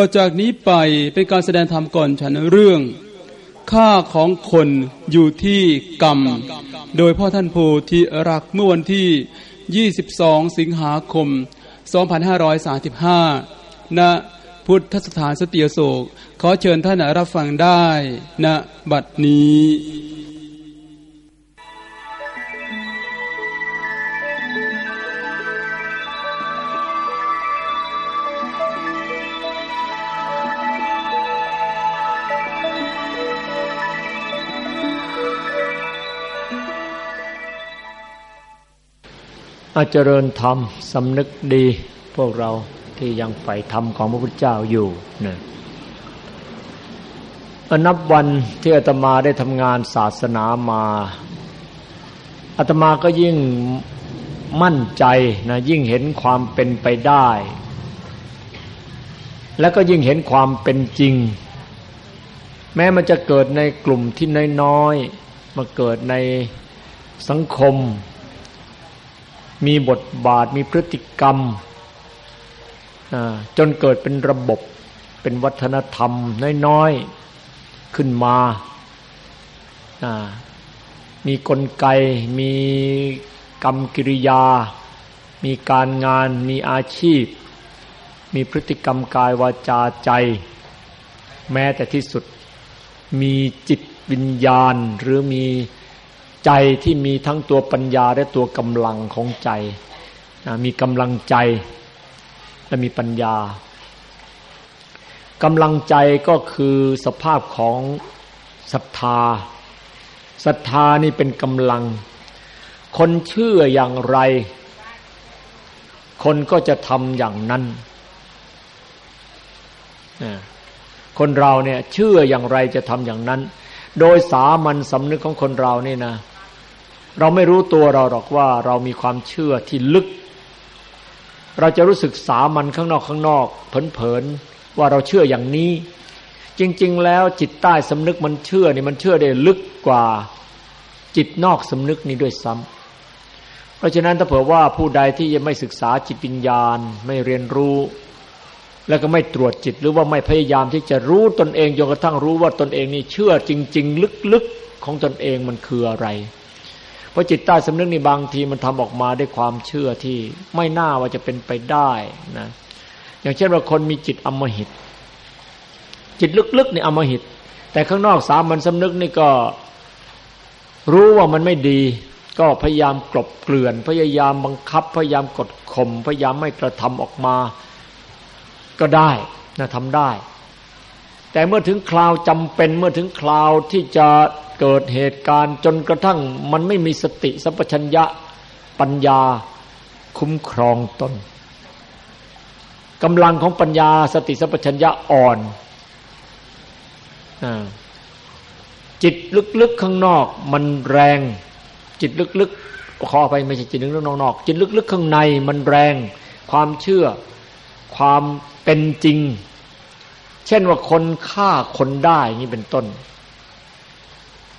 ต่อจากนี้ไปเป็นการแสดงธรรมก่อนฉันเรื่อง ค่าของคนอยู่ที่กรรม โดยพ่อท่านโพธิรักเมื่อวันที่ 22 สิงหาคม 2535ณพุทธสถานสติโศก ขอเชิญท่านรับฟังได้ณบัดนี้ อาเจริญธรรมสำนึกดี พวกเราที่ยังใฝ่ธรรมของพระพุทธเจ้าอยู่นะนับวันที่อาตมาได้ทำงานศาสนามาอาตมาก็ยิ่งมั่นใจนะยิ่งเห็นความเป็นไปได้ แล้วก็ยิ่งเห็นความเป็นจริง แม้มันจะเกิดในกลุ่มที่น้อยๆมาเกิดในสังคม มีบทบาทมีพฤติกรรม จนเกิดเป็นระบบเป็นวัฒนธรรมน้อยๆขึ้นมา มีกลไก มีกรรมกิริยา มีการงาน มีอาชีพ มีพฤติกรรมกายวาจาใจ แม้แต่ที่สุดมีจิตวิญญาณหรือมี ใจที่มีทั้งตัวปัญญาและตัวกำลังของใจ มีกำลังใจและมีปัญญากำลังใจก็คือสภาพของศรัทธาศรัทธานี่เป็นกำลัง คนเชื่ออย่างไร คนก็จะทำอย่างนั้น คนเราเนี่ยเชื่ออย่างไรจะทำอย่างนั้น โดยสามัญสำนึกของคนเรานี่นะ เราไม่รู้ตัวเราหรอกว่าเรามีความเชื่อที่ลึก เราจะรู้สึกสามันข้างนอกข้างนอกเผินๆว่าเราเชื่ออย่างนี้ จริง ๆ แล้วจิตใต้สำนึกมันเชื่อนี่มันเชื่อได้ลึกกว่าจิตนอกสำนึกนี้ด้วยซ้ำเพราะฉะนั้นถ้าเผื่อว่าผู้ใดที่ยังไม่ศึกษาจิตวิญญาณ ไม่เรียนรู้ แล้วก็ไม่ตรวจจิตหรือว่าไม่พยายามที่จะรู้ตนเองจนกระทั่งรู้ว่าตนเองนี่เชื่อจริง ๆ ลึกๆของตนเองมันคืออะไร ราะจิตใต้สำนึกนี่บางทีมันทำออกมาด้วยความเชื่อที่ไม่น่าว่าจะเป็นไปได้นะอย่างเช่นว่าคนมีจิตอมหิต จิตลึกๆนี่อมหิต แต่ข้างนอกสามัญสำนึกนี่ก็รู้ว่ามันไม่ดี ก็พยายามกลบเกลื่อน พยายามบังคับ พยายามกดข่มพยายามไม่กระทำออกมา ก็ได้นะทำได้ แต่เมื่อถึงคราวจำเป็นเมื่อถึงคราวที่จะ เกิดเหตุการณ์จนกระทั่งมันไม่มีสติสัมปชัญญะปัญญาคุ้มครองตนกำลังของปัญญาสติสัมปชัญญะอ่อนจิตลึกๆข้างนอก มันแรง จิตลึกๆขอไปไม่ใช่จิตลึกๆนอกๆจิตลึกๆข้างในมันแรง ความเชื่อ ความเป็นจริง เช่นว่าคนฆ่าคนได้นี่เป็นต้น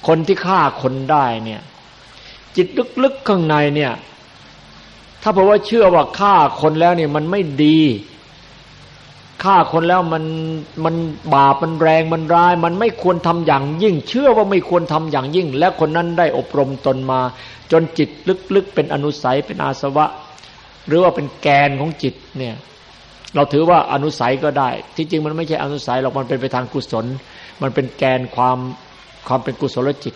คนที่ฆ่าคนได้เนี่ย จิตลึกๆข้างในเนี่ย ถ้าเพราะว่าเชื่อว่าฆ่าคนแล้วเนี่ยมันไม่ดีฆ่าคนแล้วมันมันบาปมันแรงมันร้าย มันไม่ควรทำอย่างยิ่ง เชื่อว่าไม่ควรทำอย่างยิ่ง และคนนั้นได้อบรมตนมา จนจิตลึกๆ เป็นอนุสัยเป็นอาสวะ หรือว่าเป็นแกนของจิตเนี่ย เราถือว่าอนุสัยก็ได้ ที่จริงมันไม่ใช่อนุสัยหรอกมันเป็นไปทางกุศล มันเป็นแกนความ ความเป็นกุศลจิต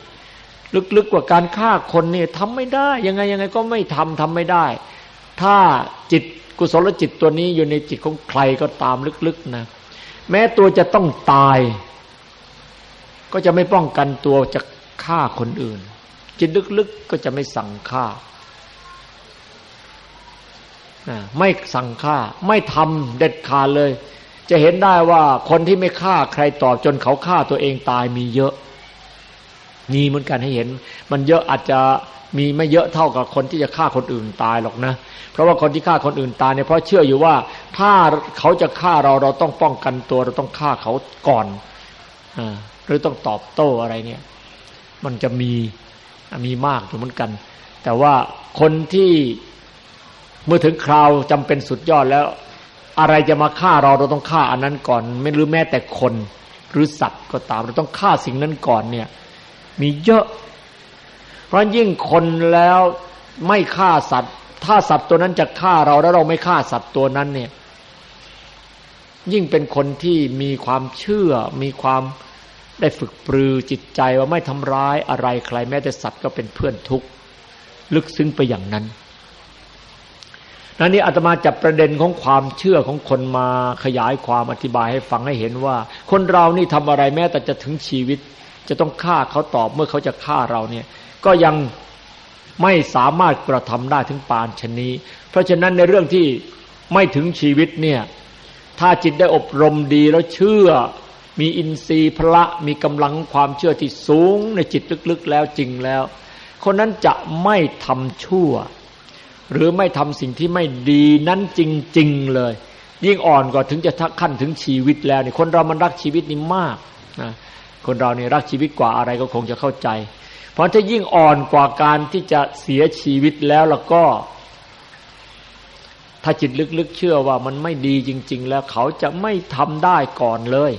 ลึกๆกว่าการฆ่าคนเนี่ยทำไม่ได้ ยังไงยังไงก็ไม่ทำทำไม่ได้ ถ้าจิตกุศลจิตตัวนี้อยู่ในจิตของใครก็ตามลึกๆนะ แม้ตัวจะต้องตาย ก็จะไม่ป้องกันตัวจะฆ่าคนอื่น จิตลึกๆก็จะไม่สั่งฆ่าไม่สั่งฆ่า ไม่ทำเด็ดขาดเลย จะเห็นได้ว่าคนที่ไม่ฆ่าใครตอบจนเขาฆ่าตัวเองตายมีเยอะ มีเหมือนกันให้เห็น มันเยอะอาจจะมีไม่เยอะเท่ากับคนที่จะฆ่าคนอื่นตายหรอกนะ เพราะว่าคนที่ฆ่าคนอื่นตายเนี่ยเพราะเชื่ออยู่ว่า ถ้าเขาจะฆ่าเราเราต้องป้องกันตัว เราต้องฆ่าเขาก่อนอหรือต้องตอบโต้อะไรเนี่ย มันจะมีมีมากอยู่เหมือนกัน แต่ว่าคนที่เมื่อถึงคราวจำเป็นสุดยอดแล้ว อะไรจะมาฆ่าเราเราต้องฆ่าอันนั้นก่อน ไม่หรือแม้แต่คนหรือสัตว์ก็ตาม เราต้องฆ่าสิ่งนั้นก่อนเนี่ย มีเยอะ เพราะยิ่งคนแล้วไม่ฆ่าสัตว์ ถ้าสัตว์ตัวนั้นจะฆ่าเราแล้วเราไม่ฆ่าสัตว์ตัวนั้นเนี่ย ยิ่งเป็นคนที่มีความเชื่อ มีความได้ฝึกปรือจิตใจว่าไม่ทำร้ายอะไรใคร แม้แต่สัตว์ก็เป็นเพื่อนทุกข์ลึกซึ้งไปอย่างนั้นนั่นนี่อาตมาจับประเด็นของความเชื่อของคนมาขยายความอธิบายให้ฟังให้เห็นว่า คนเรานี่ทำอะไรแม้แต่จะถึงชีวิต จะต้องฆ่าเขาตอบเมื่อเขาจะฆ่าเราเนี่ยก็ยังไม่สามารถกระทำได้ถึงปานชนี้ เพราะฉะนั้นในเรื่องที่ไม่ถึงชีวิตเนี่ยถ้าจิตได้อบรมดีแล้วเชื่อ มีอินทรีย์พละมีกำลังความเชื่อที่สูงในจิตลึกๆแล้วจริงแล้ว คนนั้นจะไม่ทำชั่ว หรือไม่ทำสิ่งที่ไม่ดีนั้นจริง ๆ เลย ยิ่งอ่อนกว่าถึงจะทักขั้นถึงชีวิตแล้วนี่คนเรามันรักชีวิตนี่มากนะ คนเรานี่รักชีวิตกว่าอะไรก็คงจะเข้าใจ เพราะถ้ายิ่งอ่อนกว่าการที่จะเสียชีวิตแล้วแล้วก็ ถ้าจิตลึกๆเชื่อว่ามันไม่ดีจริง ๆ แล้วเขาจะไม่ทำได้ก่อนเลย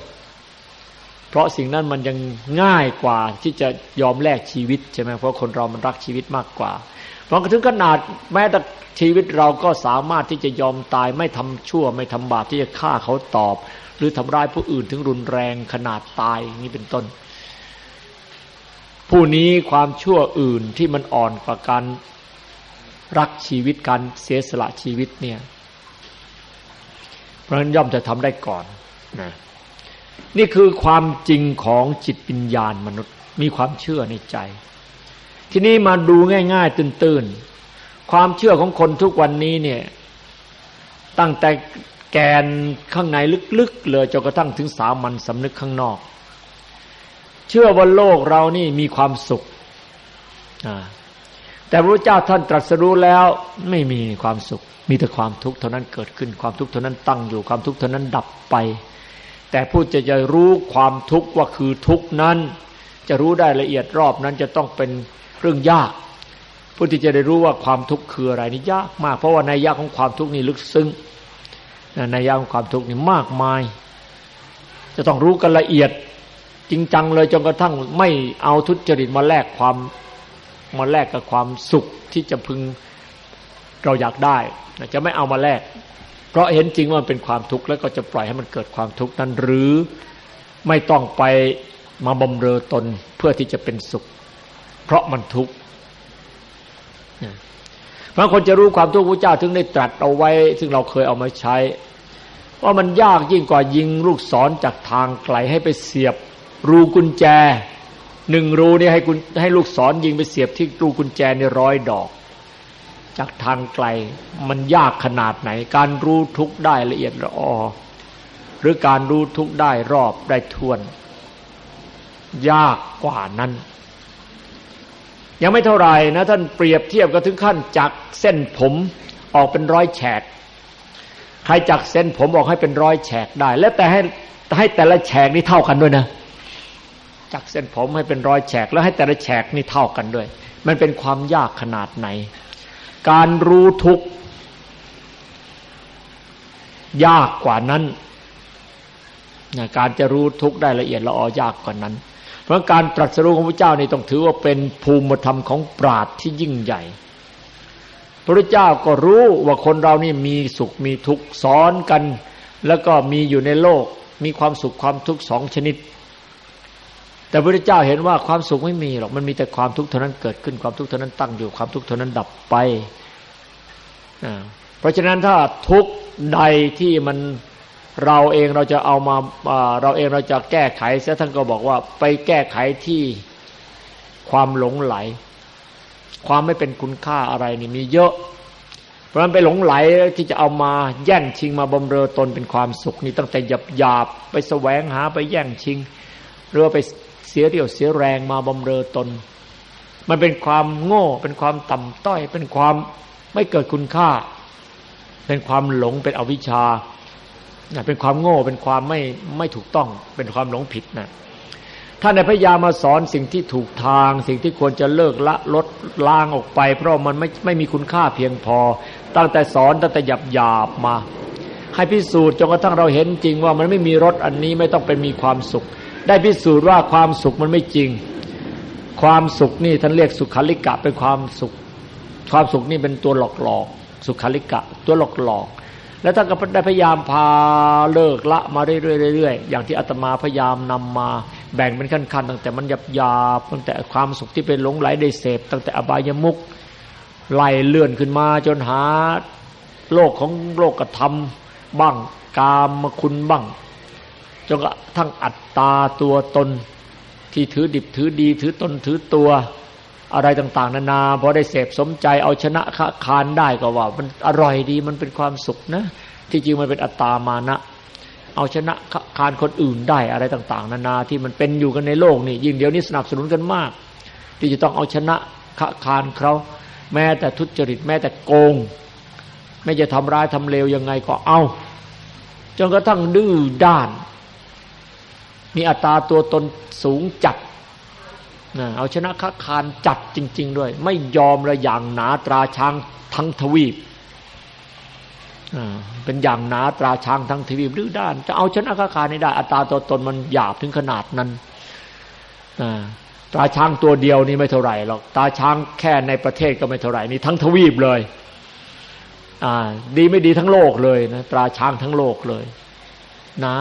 เพราะสิ่งนั้นมันยังง่ายกว่าที่จะยอมแลกชีวิตใช่ไหมเพราะคนเรามันรักชีวิตมากกว่าเพราะถึงขนาดแม้แต่ชีวิตเราก็สามารถที่จะยอมตายไม่ทำชั่วไม่ทำบาปที่จะฆ่าเขาตอบ หรือทำร้ายผู้อื่นถึงรุนแรงขนาดตายนี้เป็นต้น ผู้นี้ความชั่วอื่นที่มันอ่อนกว่าการรักชีวิตการเสียสละชีวิตเนี่ย เพราะฉะนั้นย่อมจะทำได้ก่อนนะนี่คือความจริงของจิตปัญญาณมนุษย์ มีความเชื่อในใจ ทีนี้มาดูง่าย ๆ ตื้นๆ ความเชื่อของคนทุกวันนี้เนี่ย ตั้งแต่ แกนข้างในลึกๆเลยจนกระทั่งถึงสามัญสำนึกข้างนอก เชื่อว่าโลกเรานี่มีความสุข แต่พระเจ้าท่านตรัสรู้แล้วไม่มีความสุข มีแต่ความทุกข์เท่านั้นเกิดขึ้น ความทุกข์เท่านั้นตั้งอยู่ความทุกข์เท่านั้นดับไป แต่ผู้จะจะรู้ความทุกข์ว่าคือทุกข์นั้น จะรู้ได้ละเอียดรอบนั้นจะต้องเป็นเรื่องยากผู้ที่จะได้รู้ว่าความทุกข์คืออะไรนี่ยากมาก เพราะว่าในยากของความทุกข์นี่ลึกซึ้ง ในยากของความทุกข์นี่มากมาย จะต้องรู้กันละเอียดจริงจังเลยจนกระทั่งไม่เอาทุจริตมาแลกความมาแลกกับความสุขที่จะพึงเราอยากได้จะไม่เอามาแลกเพราะเห็นจริงว่ามันเป็นความทุกข์แล้วก็จะปล่อยให้มันเกิดความทุกข์นั้นหรือไม่ต้องไปมาบำเรอตนเพื่อที่จะเป็นสุข เพราะมันทุกข์ บางคนจะรู้ความทุกข์พระเจ้าถึงได้ตรัสเอาไว้ ซึ่งเราเคยเอามาใช้ ว่ามันยากยิ่งกว่ายิงลูกศรจากทางไกลให้ไปเสียบ รูกุญแจหนึ่งรูนี่ให้ให้ลูกศรยิงไปเสียบที่รูกุญแจในร้อยดอก จากทางไกลมันยากขนาดไหน การรู้ทุกได้ละเอียดละออหรือการรู้ทุกได้รอบได้ทวน ยากกว่านั้น ยังไม่เท่าไหร่นะท่านเปรียบเทียบก็ถึงขั้นจากเส้นผมออกเป็นร้อยแฉก ใครจักเส้นผมออกให้เป็นร้อยแฉกได้ แล้วแต่ให้ให้แต่ละแฉกนี่เท่ากันด้วยนะ จักเส้นผมให้เป็นร้อยแฉก แล้วให้แต่ละแฉกนี่เท่ากันด้วย มันเป็นความยากขนาดไหน การรู้ทุกยากกว่านั้นนะการจะรู้ทุกได้ละเอียดละออยากกว่านั้น เพราะการตรัสรู้ของพระเจ้านี่ต้องถือว่าเป็นภูมิธรรมของปราดที่ยิ่งใหญ่ พระเจ้าก็รู้ว่าคนเรานี่มีสุขมีทุกข์สอนกัน แล้วก็มีอยู่ในโลก มีความสุขความทุกข์สองชนิด แต่พระเจ้าเห็นว่าความสุขไม่มีหรอกมันมีแต่ความทุกข์เท่านั้นเกิดขึ้นความทุกข์เท่านั้นตั้งอยู่ความทุกข์เท่านั้นดับไปเพราะฉะนั้นถ้าทุกข์ใดที่มัน เราเองเราจะเอามาเราเองเราจะแก้ไขเสียท่านก็บอกว่า ไปแก้ไขที่ความหลงไหล ความไม่เป็นคุณค่าอะไรนี่มีเยอะ เพราะฉะนั้นไปหลงไหลที่จะเอามาแย่งชิงมาบำเรอตนเป็นความสุขนี่ตั้งแต่หยับหยาบไปแสวงหาไปแย่งชิงหรือไปเสียเรี่ยวเสียแรงมาบำเรอตน มันเป็นความโง่เป็นความต่ำต้อย เป็นความไม่เกิดคุณค่า เป็นความหลงเป็นอวิชชา เป็นความโง่เป็นความไม่ไม่ถูกต้อง เป็นความหลงผิดนะท่านในพยายามมาสอนสิ่งที่ถูกทาง สิ่งที่ควรจะเลิกละลดล้างออกไป เพราะมันไม่ไม่มีคุณค่าเพียงพอ ตั้งแต่สอนตั้งแต่หยับหยาบมา ให้พิสูจน์จนกระทั่งเราเห็นจริงว่ามันไม่มีรสอันนี้ไม่ต้องเป็นมีความสุข ได้พิสูจน์ว่าความสุขมันไม่จริง ความสุขนี่ท่านเรียกสุขาริกะเป็นความสุข ความสุขนี่เป็นตัวหลอกหลอกสุขาริกะ ตัวหลอกหลอก แล้วท่านก็ได้พยายามพาเลิกละมาเรื่อยๆอย่างที่อาตมาพยายามนำมา แบ่งเป็นขั้นๆตั้งแต่มันหยาบยาบตั้งแต่ความสุขที่เป็นหลงไหลได้เสพตั้งแต่อบายมุกไล่เลื่อนขึ้นมาจนหาโลกของโลกกระทำบ้างกามมคุณบ้างจนกระทั่งอัตตาตัวตนที่ถือดิบถือดีถือตนถือตัว อะไรต่าง ๆ นานาพอได้เสพสมใจเอาชนะคานได้ก็ว่า มันอร่อยดีมันเป็นความสุขนะ ที่จริงมันเป็นอัตตามานะ เอาชนะคานคนอื่นได้อะไรต่าง ๆ นานาที่มันเป็นอยู่กันในโลกนี่ยิ่งเดี๋ยวนี้สนับสนุนกันมาก ที่จะต้องเอาชนะคานเขาแม้แต่ทุจริตแม้แต่โกง ไม่จะทำร้ายทำเลวยังไงก็เอาจนกระทั่งดื้อด้าน มีอัตราตัวตนสูงจัด เอาชนะค้าคารจัดจริง ๆ ด้วย ไม่ยอมระอย่างหนาตราช้างทั้งทวีปเป็นอย่างหนาตราช้างทั้งทวีปดื้อด้าน จะเอาชนะค้าคารนี้ได้ อัตราตัวตนมันหยาบถึงขนาดนั้นตราช้างตัวเดียวนี่ไม่เท่าไหร่หรอกตราช้างแค่ในประเทศก็ไม่เท่าไหร่นี่ทั้งทวีปเลยดีไม่ดีทั้งโลกเลยนะตราช้างทั้งโลกเลย นะ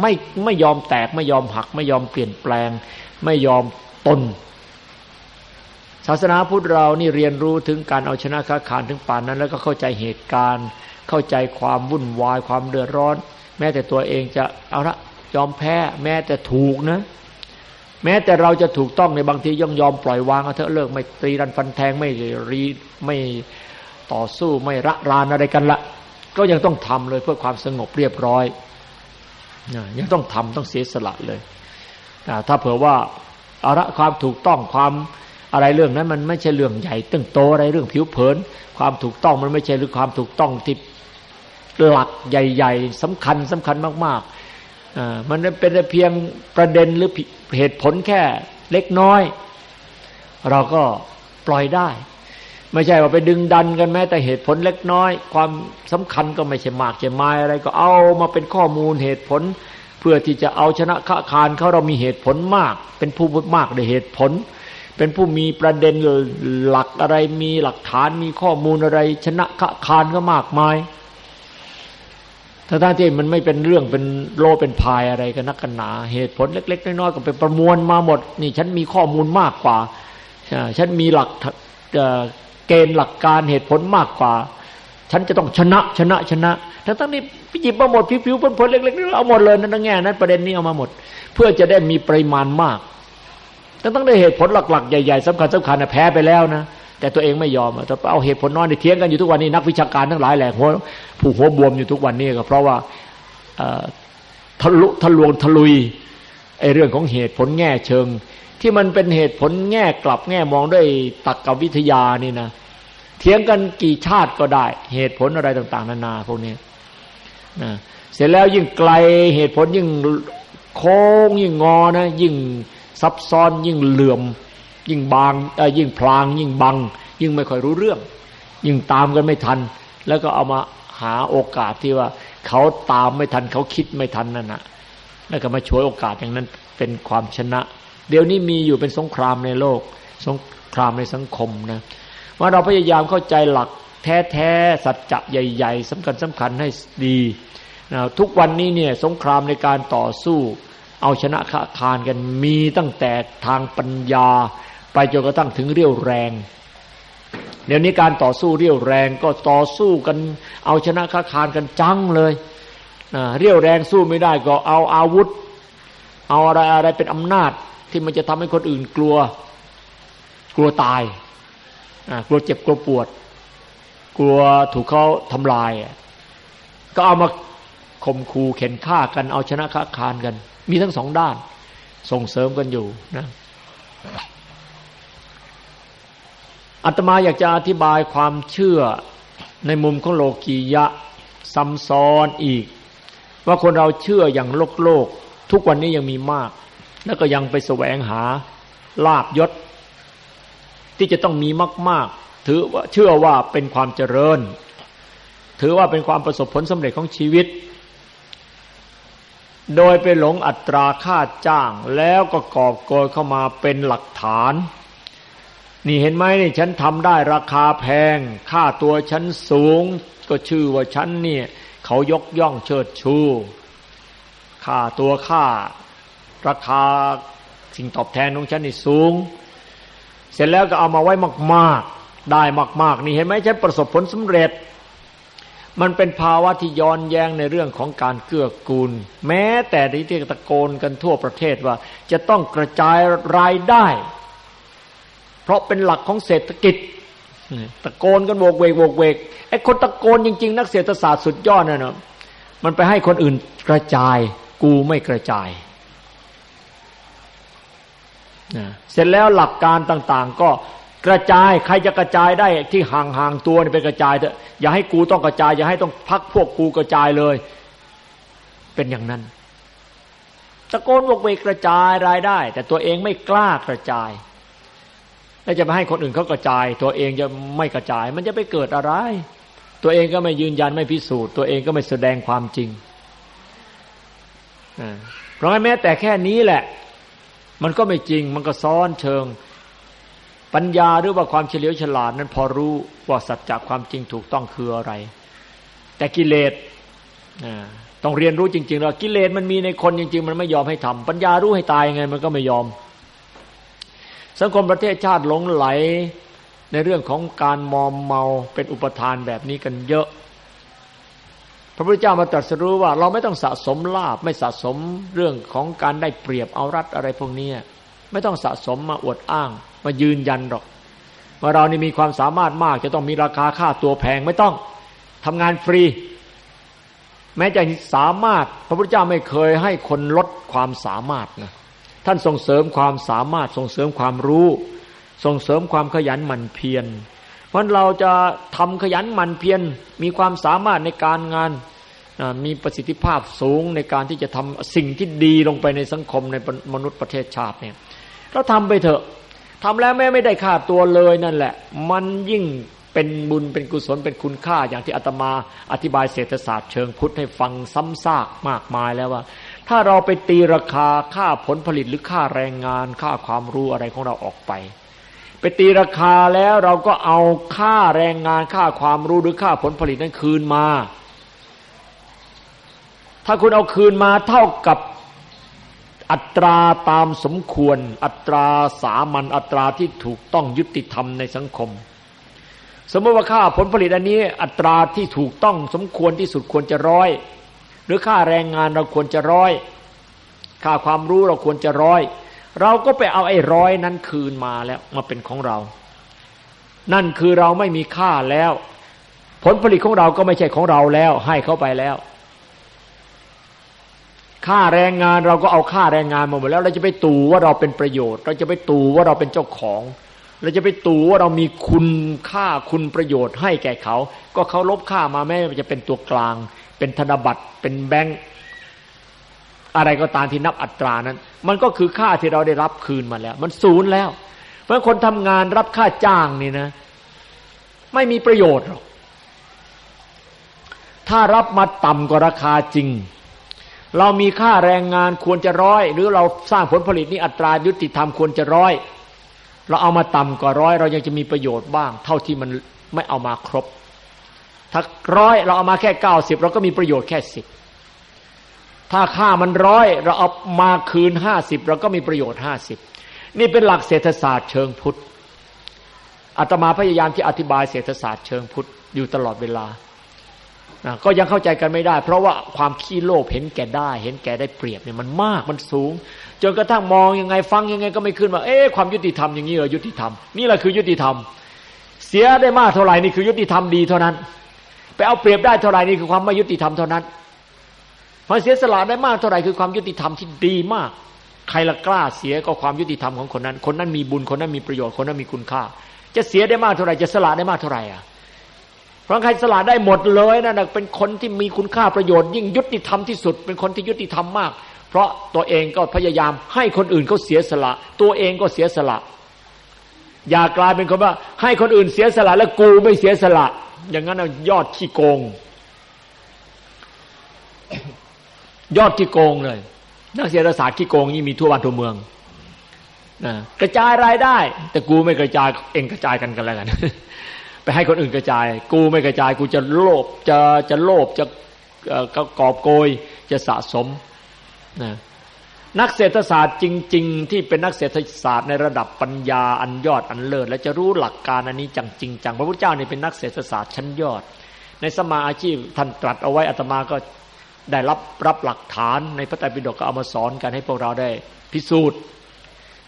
ไม่ไม่ยอมแตกไม่ยอมหัก ไม่ยอมเปลี่ยนแปลง ไม่ยอมตนศาสนาพุทธเรานี่เรียนรู้ถึงการเอาชนะค้าขานถึงป่านนั้น แล้วก็เข้าใจเหตุการณ์ เข้าใจความวุ่นวายความเดือดร้อน แม้แต่ตัวเองจะเอาละยอมแพ้แม้แต่ถูกนะ แม้แต่เราจะถูกต้องในบางทีย่อมยอมปล่อยวางเอาเถอะเลิกไม่ตีรันฟันแทงไม่รีไม่ต่อสู้ไม่ระรานอะไรกันละก็ยังต้องทำเลยเพื่อความสงบเรียบร้อย ยังต้องทำต้องเสียสละเลยถ้าเผื่อว่าอาระความถูกต้องความอะไรเรื่องนั้นมันไม่ใช่เรื่องใหญ่ตึงโตอะไรเรื่องผิวเผิน ความถูกต้องมันไม่ใช่หรือความถูกต้องที่หลักใหญ่ ๆสำคัญสำคัญมากๆมันเป็นเพียงประเด็นหรือเหตุผลแค่เล็กน้อย เราก็ปล่อยได้ ไม่ใช่ว่าไปดึงดันกันแม้แต่เหตุผลเล็กน้อย ความสำคัญก็ไม่ใช่มากจะมายอะไรก็เอามาเป็นข้อมูลเหตุผล เพื่อที่จะเอาชนะข้าคารเขาเรามีเหตุผลมาก เป็นผู้มากในเหตุผล เป็นผู้มีประเด็นหลักอะไรมีหลักฐานมีข้อมูลอะไร ชนะข้าคารก็มากมายถ้าท่านที่มันไม่เป็นเรื่องเป็นโลเป็นพายอะไรกันนักกันหนา เหตุผลเล็ก ๆ น้อยๆก็ไปประมวลมาหมด นี่ฉันมีข้อมูลมากกว่าฉันมีหลัก เกณฑ์หลักการเหตุผลมากกว่า ฉันจะต้องชนะชนะชนะทั้งทั้งนี้พี่จิบมาหมดผิวๆพ้นๆเล็กๆนี่เอาหมดเลยนั่นแง่นั้นประเด็นนี้เอามาหมด เพื่อจะได้มีปริมาณมากทั้งต้งได้เหตุผลหลักๆใหญ่ๆสำคัญสำคัญนะแพ้ไปแล้วนะแต่ตัวเองไม่ยอมแต่เอาเหตุผลน้อยในเทียงกันอยู่ทุกวันนี้นักวิชาการทั้งหลายแหละหัวผู้หัวบวมอยู่ทุกวันนี้ก็เพราะว่าทะลุทะลวงทะลุยไอ้เรื่องของเหตุผลแง่เชิง ที่มันเป็นเหตุผลแง่กลับแง่มองด้วยตรรกวิทยานี่นะเถียงกันกี่ชาติก็ได้ เหตุผลอะไรต่าง ๆ นานาพวกนี้นะเสร็จแล้วยิ่งไกลเหตุผลยิ่งโค้งยิ่งงอนะ ยิ่งซับซ้อนยิ่งเหลื่อม ยิ่งบางยิ่งพลาง ยิ่งบัง ยิ่งไม่ค่อยรู้เรื่อง ยิ่งตามกันไม่ทัน แล้วก็เอามาหาโอกาสที่ว่าเขาตามไม่ทันเขาคิดไม่ทันนั่นนะแล้วก็มาช่วยโอกาสอย่างนั้นเป็นความชนะ เดี๋ยวนี้มีอยู่เป็นสงครามในโลก สงครามในสังคมนะว่าเราพยายามเข้าใจหลักแท้ๆสัจจะใหญ่ ๆสำคัญสำคัญให้ดีนะทุกวันนี้เนี่ยสงครามในการต่อสู้ เอาชนะข้าคานกันมีตั้งแต่ทางปัญญา ไปจนกระทั่งถึงเรี่ยวแรง เดี๋ยวนี้การต่อสู้เรี่ยวแรงก็ต่อสู้กัน เอาชนะค้าคานกันจังเลยเรี่ยวแรงสู้ไม่ได้ก็เอาอาวุธ เอาอะไรอะไรเป็นอำนาจ ที่มันจะทำให้คนอื่นกลัว กลัวตายกลัวเจ็บกลัวปวด กลัวถูกเขาทำลาย ก็เอามาข่มขู่เข็นฆ่ากันเอาชนะค้าคานกัน มีทั้งสองด้าน ส่งเสริมกันอยู่นะอาตมาอยากจะอธิบายความเชื่อในมุมของโลกียะซ้ำซ้อนอีก ว่าคนเราเชื่ออย่างโลกโลก ทุกวันนี้ยังมีมาก แล้วก็ยังไปแสวงหาลาบยศ ที่จะต้องมีมาก ๆ ถือว่าเชื่อว่าเป็นความเจริญ ถือว่าเป็นความประสบผลสำเร็จของชีวิต โดยไปหลงอัตราค่าจ้างแล้วก็กอบโกยเข้ามาเป็นหลักฐานนี่เห็นไหมนี่ฉันทำได้ราคาแพง ค่าตัวฉันสูง ก็ชื่อว่าฉันเนี่ยเขายกย่องเชิดชู ค่าตัวค่า ราคาสิ่งตอบแทนของฉันนี่สูง เสร็จแล้วก็เอามาไว้มาก ๆ ได้มาก ๆ นี่เห็นไหมฉันประสบผลสำเร็จ มันเป็นภาวะที่ย้อนแย้งในเรื่องของการเกื้อกูล แม้แต่ที่ตะโกนกันทั่วประเทศว่า จะต้องกระจายรายได้ เพราะเป็นหลักของเศรษฐกิจตะโกนกันโวกเวกโวกเวกไอ้คนตะโกนจริง ๆ นักเศรษฐศาสตร์สุดยอดน่ะเนาะมันไปให้คนอื่นกระจาย กูไม่กระจาย เสร็จแล้วหลักการต่างๆ ก็กระจายใครจะกระจายได้ที่ห่างๆตัวนี่ไปกระจายเถอะอย่าให้กูต้องกระจาย อย่าให้ต้องพักพวกกูกระจายเลย เป็นอย่างนั้น ตะโกนบอกเวกกระจายรายได้ แต่ตัวเองไม่กล้ากระจายแล้วจะไปให้คนอื่นเขากระจาย ตัวเองจะไม่กระจาย มันจะไปเกิดอะไร ตัวเองก็ไม่ยืนยันไม่พิสูจน์ ตัวเองก็ไม่แสดงความจริงเพราะงั้นแม้แต่แค่นี้แหละ มันก็ไม่จริง มันก็ซ้อนเชิง ปัญญาหรือว่าความเฉลียวฉลาดนั้นพอรู้ว่าสัจจะความจริงถูกต้องคืออะไร แต่กิเลสต้องเรียนรู้จริงๆแล้วกิเลสมันมีในคนจริง ๆ มันไม่ยอมให้ทำปัญญารู้ให้ตายไง มันก็ไม่ยอม สังคมประเทศชาติหลงไหลในเรื่องของการมอมเมาเป็นอุปทานแบบนี้กันเยอะ พระพุทธเจ้ามาตรัสรู้ว่า เราไม่ต้องสะสมลาบไม่สะสมเรื่องของการได้เปรียบเอารัดอะไรพวกนี้ไม่ต้องสะสมมาอวดอ้าง มายืนยันหรอกว่าเรานี่มีความสามารถมาก จะต้องมีราคาค่าตัวแพงไม่ต้องทำงานฟรี แม้จะสามารถ พระพุทธเจ้าไม่เคยให้คนลดความสามารถนะท่านส่งเสริมความสามารถส่งเสริมความรู้ ส่งเสริมความขยันหมั่นเพียร ราะเราจะทำขยันหมั่นเพียรมีความสามารถในการงานมีประสิทธิภาพสูงในการที่จะทำสิ่งที่ดีลงไปในสังคมในมนุษย์ประเทศชาติเนี่ยเราทำไปเถอะทำแล้วแม้ไม่ได้ค่าตัวเลยนั่นแหละ มันยิ่งเป็นบุญเป็นกุศลเป็นคุณค่าอย่างที่อาตมาอธิบายเศรษฐศาสตร์เชิงพุทธให้ฟังซ้ำซากมากมายแล้วว่า ถ้าเราไปตีราคาค่าผลผลิตหรือค่าแรงงาน ค่าความรู้อะไรของเราออกไป ตีราคาแล้วเราก็เอาค่าแรงงานค่าความรู้หรือค่าผลผลิตนั้นคืนมา ถ้าคุณเอาคืนมาเท่ากับอัตราตามสมควร อัตราสามัญอัตราที่ถูกต้องยุติธรรมในสังคม สมมติว่าค่าผลผลิตอันนี้ อัตราที่ถูกต้องสมควรที่สุดควรจะร้อย หรือค่าแรงงานเราควรจะร้อย ค่าความรู้เราควรจะร้อย เราก็ไปเอาไอ้ร้อยนั้นคืนมาแล้วมาเป็นของเรา นั่นคือเราไม่มีค่าแล้ว ผลผลิตของเราก็ไม่ใช่ของเราแล้ว ให้เขาไปแล้ว ค่าแรงงานเราก็เอาค่าแรงงานมาหมดแล้ว เราจะไปตู่ว่าเราเป็นประโยชน์ เราจะไปตู่ว่าเราเป็นเจ้าของ เราจะไปตู่ว่าเรามีคุณค่าคุณประโยชน์ให้แก่เขา ก็เขาลบค่ามาแม้จะเป็นตัวกลาง เป็นธนบัตรเป็นแบงก์ อะไรก็ตามที่นับอัตรานั้น มันก็คือค่าที่เราได้รับคืนมาแล้ว มันศูนย์แล้ว เพราะคนทำงานรับค่าจ้างนี่นะ ไม่มีประโยชน์หรอกถ้ารับมาต่ำกว่าราคาจริง เรามีค่าแรงงานควรจะร้อย หรือเราสร้างผลผลิตนี้อัตรายุติธรรมควรจะร้อย เราเอามาต่ำกว่าร้อยเรายังจะมีประโยชน์บ้าง เท่าที่มันไม่เอามาครบ ถ้าร้อยเราเอามาแค่เก้าสิบเราก็มีประโยชน์แค่สิบ ถ้าค่ามันร้อยเราเอามาคืนห้าสิบเราก็มีประโยชน์ห้าสิบนี่เป็นหลักเศรษฐศาสตร์เชิงพุทธอาตมาพยายามที่อธิบายเศรษฐศาสตร์เชิงพุทธอยู่ตลอดเวลาก็ยังเข้าใจกันไม่ได้ เพราะว่าความขี้โลภเห็นแก่ได้ เห็นแก่ได้เปรียบเนี่ยมันมากมันสูง จนกระทั่งมองยังไงฟังยังไงก็ไม่ขึ้นว่าเอ๊ะความยุติธรรมอย่างนี้เหรอยุติธรรมนี่แหละคือยุติธรรม เสียได้มากเท่าไหร่นี่คือยุติธรรมดีเท่านั้น ไปเอาเปรียบได้เท่าไหร่นี่คือความไม่ยุติธรรมเท่านั้น พอเสียสละได้มากเท่าไหร่คือความยุติธรรมที่ดีมาก ใครละกล้าเสียก็ความยุติธรรมของคนนั้น คนนั้นมีบุญคนนั้นมีประโยชน์คนนั้นมีคุณค่า จะเสียได้มากเท่าไหร่จะสละได้มากเท่าไหร่อะเพราะใครสละได้หมดเลยนั่นเป็นคนที่มีคุณค่าประโยชน์ ยิ่งยุติธรรมที่สุด เป็นคนที่ยุติธรรมมาก เพราะตัวเองก็พยายามให้คนอื่นเขาเสียสละ ตัวเองก็เสียสละ อย่ากลายเป็นคนว่า ให้คนอื่นเสียสละ แล้วกูไม่เสียสละ อย่างนั้นยอดขี้โกง ยอดขี้โกงเลย นักเศรษฐศาสตร์ขี้โกงนี่มีทั่วบ้านทั่วเมืองนะกระจายรายได้ แต่กูไม่กระจายเองกระจายกันกันแล้วกันไปให้คนอื่นกระจาย กูไม่กระจาย กูจะโลภจะจะโลภจะกอบโกยจะสะสมนะนักเศรษฐศาสตร์จริง ๆ ที่เป็นนักเศรษฐศาสตร์ในระดับปัญญาอันยอดอันเลิศและจะรู้หลักการอันนี้จังจริงจังพระพุทธเจ้านี่เป็นนักเศรษฐศาสตร์ชั้นยอด ในสมาอาชีพท่านตรัสเอาไว้อาตมาก็ ได้รับรับหลักฐานในพระไตรปิฎกก็เอามาสอนกันให้พวกเราได้พิสูจน์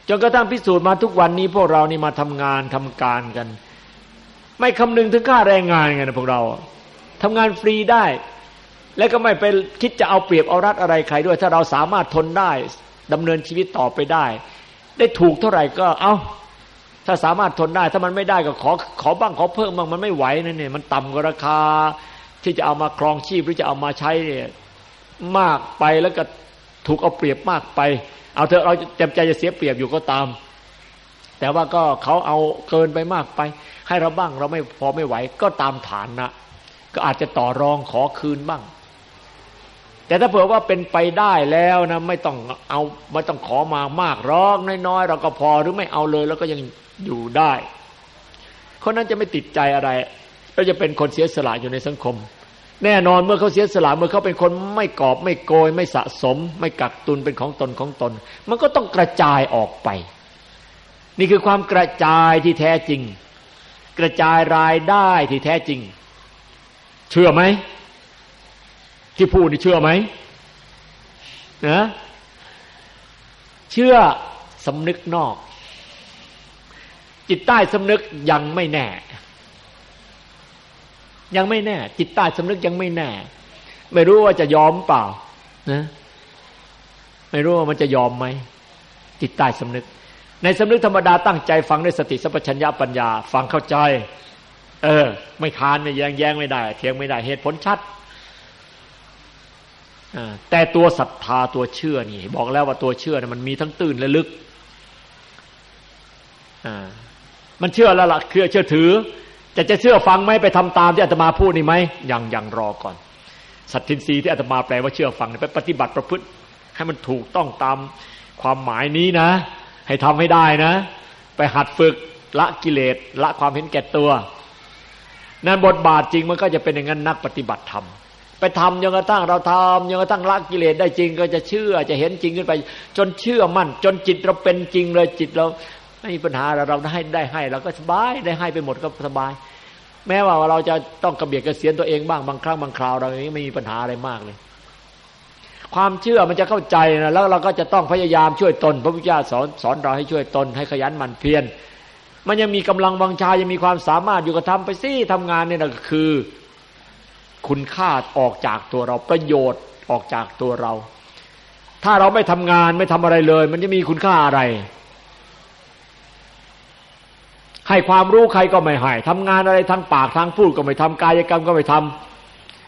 จนกระทั่งพิสูจน์มาทุกวันนี้พวกเรานี่มาทำงานทำการกัน ไม่คำนึงถึงค่าแรงงานไงนะพวกเราทำงานฟรีได้ และก็ไม่ไปคิดจะเอาเปรียบเอารัดอะไรใครด้วย ถ้าเราสามารถทนได้ดำเนินชีวิตต่อไปได้ ได้ถูกเท่าไหร่ก็เอาถ้าสามารถทนได้ ถ้ามันไม่ได้ก็ขอขอบ้างขอเพิ่มบ้างมันไม่ไหวนั่นเนี่ยมันต่ำกว่าราคาที่จะเอามาครองชีพหรือจะเอามาใช้เนี่ย มากไปแล้วก็ถูกเอาเปรียบมากไป เอาเถอะเราเต็มใจจะเสียเปรียบอยู่ก็ตาม แต่ว่าก็เขาเอาเกินไปมากไป ให้เราบ้างเราไม่พอไม่ไหว ก็ตามฐานนะก็อาจจะต่อรองขอคืนบ้าง แต่ถ้าเผื่อว่าเป็นไปได้แล้วนะไม่ต้องเอาไม่ต้องขอมามากร้อกน้อยๆเราก็พอหรือไม่เอาเลยแล้วก็ยังอยู่ได้คนนั้นจะไม่ติดใจอะไรเราจะเป็นคนเสียสละอยู่ในสังคม แน่นอนเมื่อเขาเสียสละเมื่อเขาเป็นคนไม่กอบไม่โกย ไม่สะสม ไม่กักตุนเป็นของตนของตน มันก็ต้องกระจายออกไป นี่คือความกระจายที่แท้จริง กระจายรายได้ที่แท้จริง เชื่อไหมที่พูดนี่เชื่อไหมนะเชื่อสำนึกนอก จิตใต้สำนึกยังไม่แน่ ยังไม่แน่ จิตใต้สำนึกยังไม่แน่ ไม่รู้ว่าจะยอมเปล่า นะ ไม่รู้ว่ามันจะยอมไหมจิตใต้สำนึก ในสำนึกธรรมดาตั้งใจฟังด้วยสติสัพพัญญาปัญญา ฟังเข้าใจ เออ ไม่ค้านไม่แย้งแย้งไม่ได้เทียงไม่ได้เหตุผลชัดแต่ตัวศรัทธาตัวเชื่อนี่ บอกแล้วว่าตัวเชื่อนี่มันมีทั้งตื่นและลึกมันเชื่อแล้วล่ะเชื่อเชื่อถือ จะจะเชื่อฟังไหมไปทำตามที่อาตมาพูดนี่ไหมยังยังรอก่อน สัตทินรีที่อาตมาแปลว่าเชื่อฟังไปปฏิบัติประพฤติ ให้มันถูกต้องตามความหมายนี้นะ ให้ทำให้ได้นะ ไปหัดฝึกละกิเลสละความเห็นแก่ตัว นั่นบทบาทจริงมันก็จะเป็นอย่างนั้นนักปฏิบัติธรรมไปทำจนกระทั่งเราทำจนกระทั่งละกิเลสได้จริง ก็จะเชื่อจะเห็นจริงขึ้นไป จนเชื่อมั่น จนจิตเราเป็นจริงเลยจิตเรา ไม่มีปัญหาเราเราได้ได้ให้เราก็สบายได้ให้ไปหมดก็สบาย แม้ว่าเราจะต้องกระเบียดกระเสียนตัวเองบ้างบางครั้งบางคราวเราอย่างนี้ไม่มีปัญหาอะไรมากเลย ความเชื่อมันจะเข้าใจนะแล้วเราก็จะต้องพยายามช่วยตน พระพุทธเจ้าสอนสอนเราให้ช่วยตนให้ขยันหมั่นเพียรมันยังมีกำลังวังชายังมีความสามารถอยู่กับทำไปสิทำงานเนี่ยนะคือ คุณค่าออกจากตัวเราประโยชน์ออกจากตัวเรา ถ้าเราไม่ทำงานไม่ทำอะไรเลย มันจะมีคุณค่าอะไร ให้ความรู้ใครก็ไม่ให้ทำงานอะไรทางปากทางพูดก็ไม่ทำกายกรรมก็ไม่ท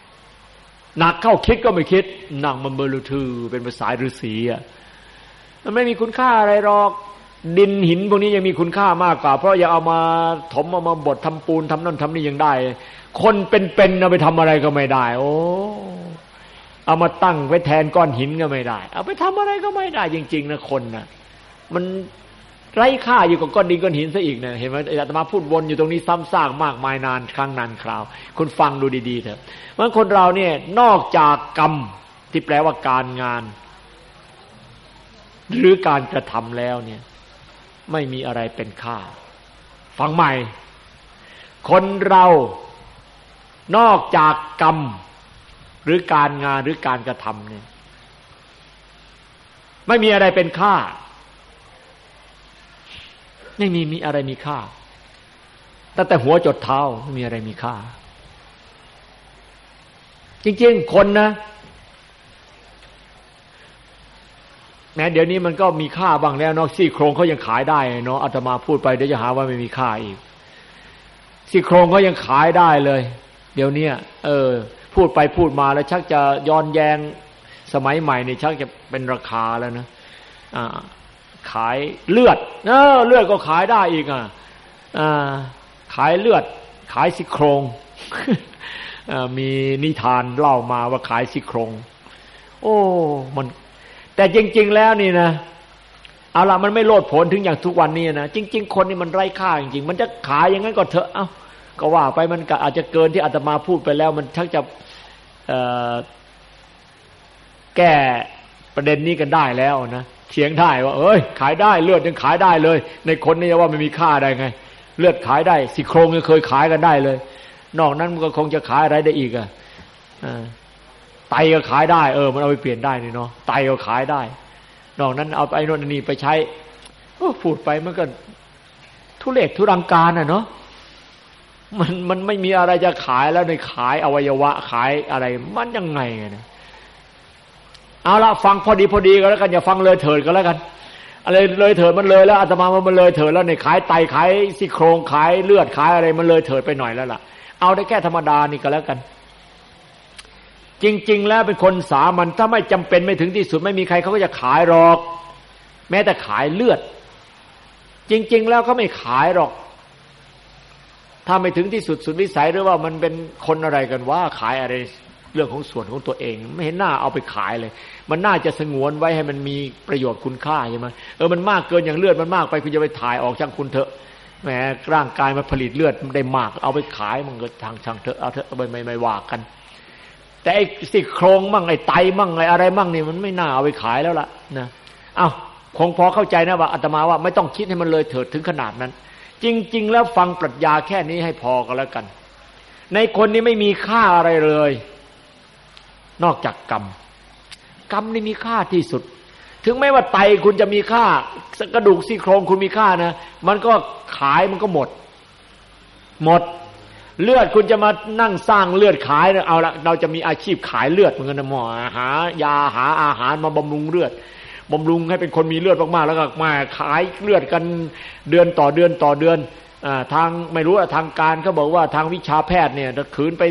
ำหนักเข้าคิดก็ไม่คิดหนังมันเบลูทือเป็นภาษาฤาษีอะมันไม่มีคุณค่าอะไรหรอก ดินหินพวกนี้ยังมีคุณค่ามากกว่า เพราะย่าเอามาถมเอามาบดทำปูนทำนั่นทำนี่ยังได้ คนเป็นๆเอาไปทำอะไรก็ไม่ได้ โอ้เอามาตั้งไว้แทนก้อนหินก็ไม่ได้ เอาไปทำอะไรก็ไม่ได้จริง ๆนะคนนะมัน ไร้ค่าอยู่กับก้อนดินก้อนหินซะอีกเนะเห็นไหมอาตมาพูดวนอยู่ตรงนี้ซ้ำซากมากมายนานครั้งนานคราว คุณฟังดูดีๆเถอะมันคนเราเนี่ยนอกจากกรรมที่แปลว่าการงาน หรือการกระทำแล้วเนี่ย ไม่มีอะไรเป็นค่า ฟังใหม่ คนเรานอกจากกรรม หรือการงานหรือการกระทำเนี่ย ไม่มีอะไรเป็นค่า ไม่มีมีอะไรมีค่าตั้งแต่หัวจดเท้าไม่มีอะไรมีค่า จริงๆ คนนะแม้เดี๋ยวนี้มันก็มีค่าบ้างแล้วเนาะซี่โครงเขายังขายได้เนาะอาตมาพูดไปเดี๋ยวจะหาว่าไม่มีค่าอีกซี่โครงเขายังขายได้เลย เดี๋ยวนี้เออ พูดไปพูดมาแล้ว ชักจะย้อนแยงสมัยใหม่นี่ชักจะเป็นราคาแล้วนะอ่า ขายเลือดเออเลือดก็ขายได้อีกอะอ่าขายเลือด ขายสิโครงมีนิทานเล่ามาว่าขายซี่โครง โอ้มัน แต่จริง ๆ แล้วนี่นะเอาละมันไม่โลดผลถึงอย่างทุกวันนี้นะจริง ๆ คนนี่มันไร้ค่าจริงๆ มันจะขายอย่างนั้นก็เถอะเอ้าก็ว่าไปมันก็อาจจะเกินที่อาตมาพูดไปแล้ว มันชักจะแก้ประเด็นนี้กันได้แล้วนะ เถียงได้ว่า เอ้ย ขายได้เลือดยังขายได้เลย ในคนนี้ว่าไม่มีค่าได้ไง เลือดขายได้สิโครงยังเคยขายกันได้เลย นอกนั้นมันก็คงจะขายอะไรได้อีกอะไตก็ขายได้เออ มันเอาไปเปลี่ยนได้นี่เนาะไตก็ขายได้ นอกนั้นเอาไปโน่นนี่ไปใช้พูดไปมันก็ทุเลศทุรังการอะเนาะมันมันไม่มีอะไรจะขายแล้วในขายอวัยวะขายอะไร มันยังไงเนี่ย เอาละฟังพอดีพอดีก็แล้วกันอย่าฟังเลยเถิดก็แล้วกันอะไรเลยเถิดมันเลยแล้วอาตมามันเลยเถิดแล้วในขายไตขายซี่โครงขายเลือดขายอะไรมันเลยเถิดไปหน่อยแล้วล่ะ เอาได้แค่ธรรมดานี่ก็แล้วกัน จริง ๆ แล้วเป็นคนสามัญถ้าไม่จำเป็นไม่ถึงที่สุดไม่มีใครเขาก็จะขายหรอก แม้แต่ขายเลือด จริง ๆ แล้วเขาไม่ขายหรอก ถ้าไม่ถึงที่สุดสุดวิสัยหรือว่ามันเป็นคนอะไรกันว่าขายอะไร เรื่องของส่วนของตัวเอง ไม่เห็นหน้าเอาไปขายเลย มันน่าจะสงวนไว้ให้มันมีประโยชน์คุณค่าใช่ไหมเออมันมากเกินอย่างเลือดมันมากไปคุณจะไปถ่ายออกช่างคุณเถอะแหมร่างกายมันผลิตเลือดได้มากเอาไปขายมันก็ทางช่างเถอะเอาเถอะไม่ไม่ไม่ว่ากัน แต่ไอ้สิโครงมั่งไอ้ไตมั่งไอ้อะไรมั่งนี่มันไม่น่าเอาไปขายแล้วล่ะนะเอาคงพอเข้าใจนะว่าอาตมาว่าไม่ต้องคิดให้มันเลยเถิดถึงขนาดนั้น จริง ๆ แล้วฟังปรัชญาแค่นี้ให้พอก็แล้วกัน ในคนนี้ไม่มีค่าอะไรเลย นอกจากกรรม กรรมนี่มีค่าที่สุด ถึงแม้ว่าไตคุณจะมีค่ากระดูกซี่โครงคุณมีค่านะ มันก็ขายมันก็หมด หมด เลือดคุณจะมานั่งสร้างเลือดขายนะเอาละเราจะมีอาชีพขายเลือดเหมือนกันนะหมอหายาหาอาหารมาบำรุงเลือดบำรุงให้เป็นคนมีเลือดมากๆ แล้วก็มาขายเลือดกันเดือนต่อเดือนต่อเดือนอทางไม่รู้ทางการเขาบอกว่าทางวิชาแพทย์เนี่ยถ้าขืนไป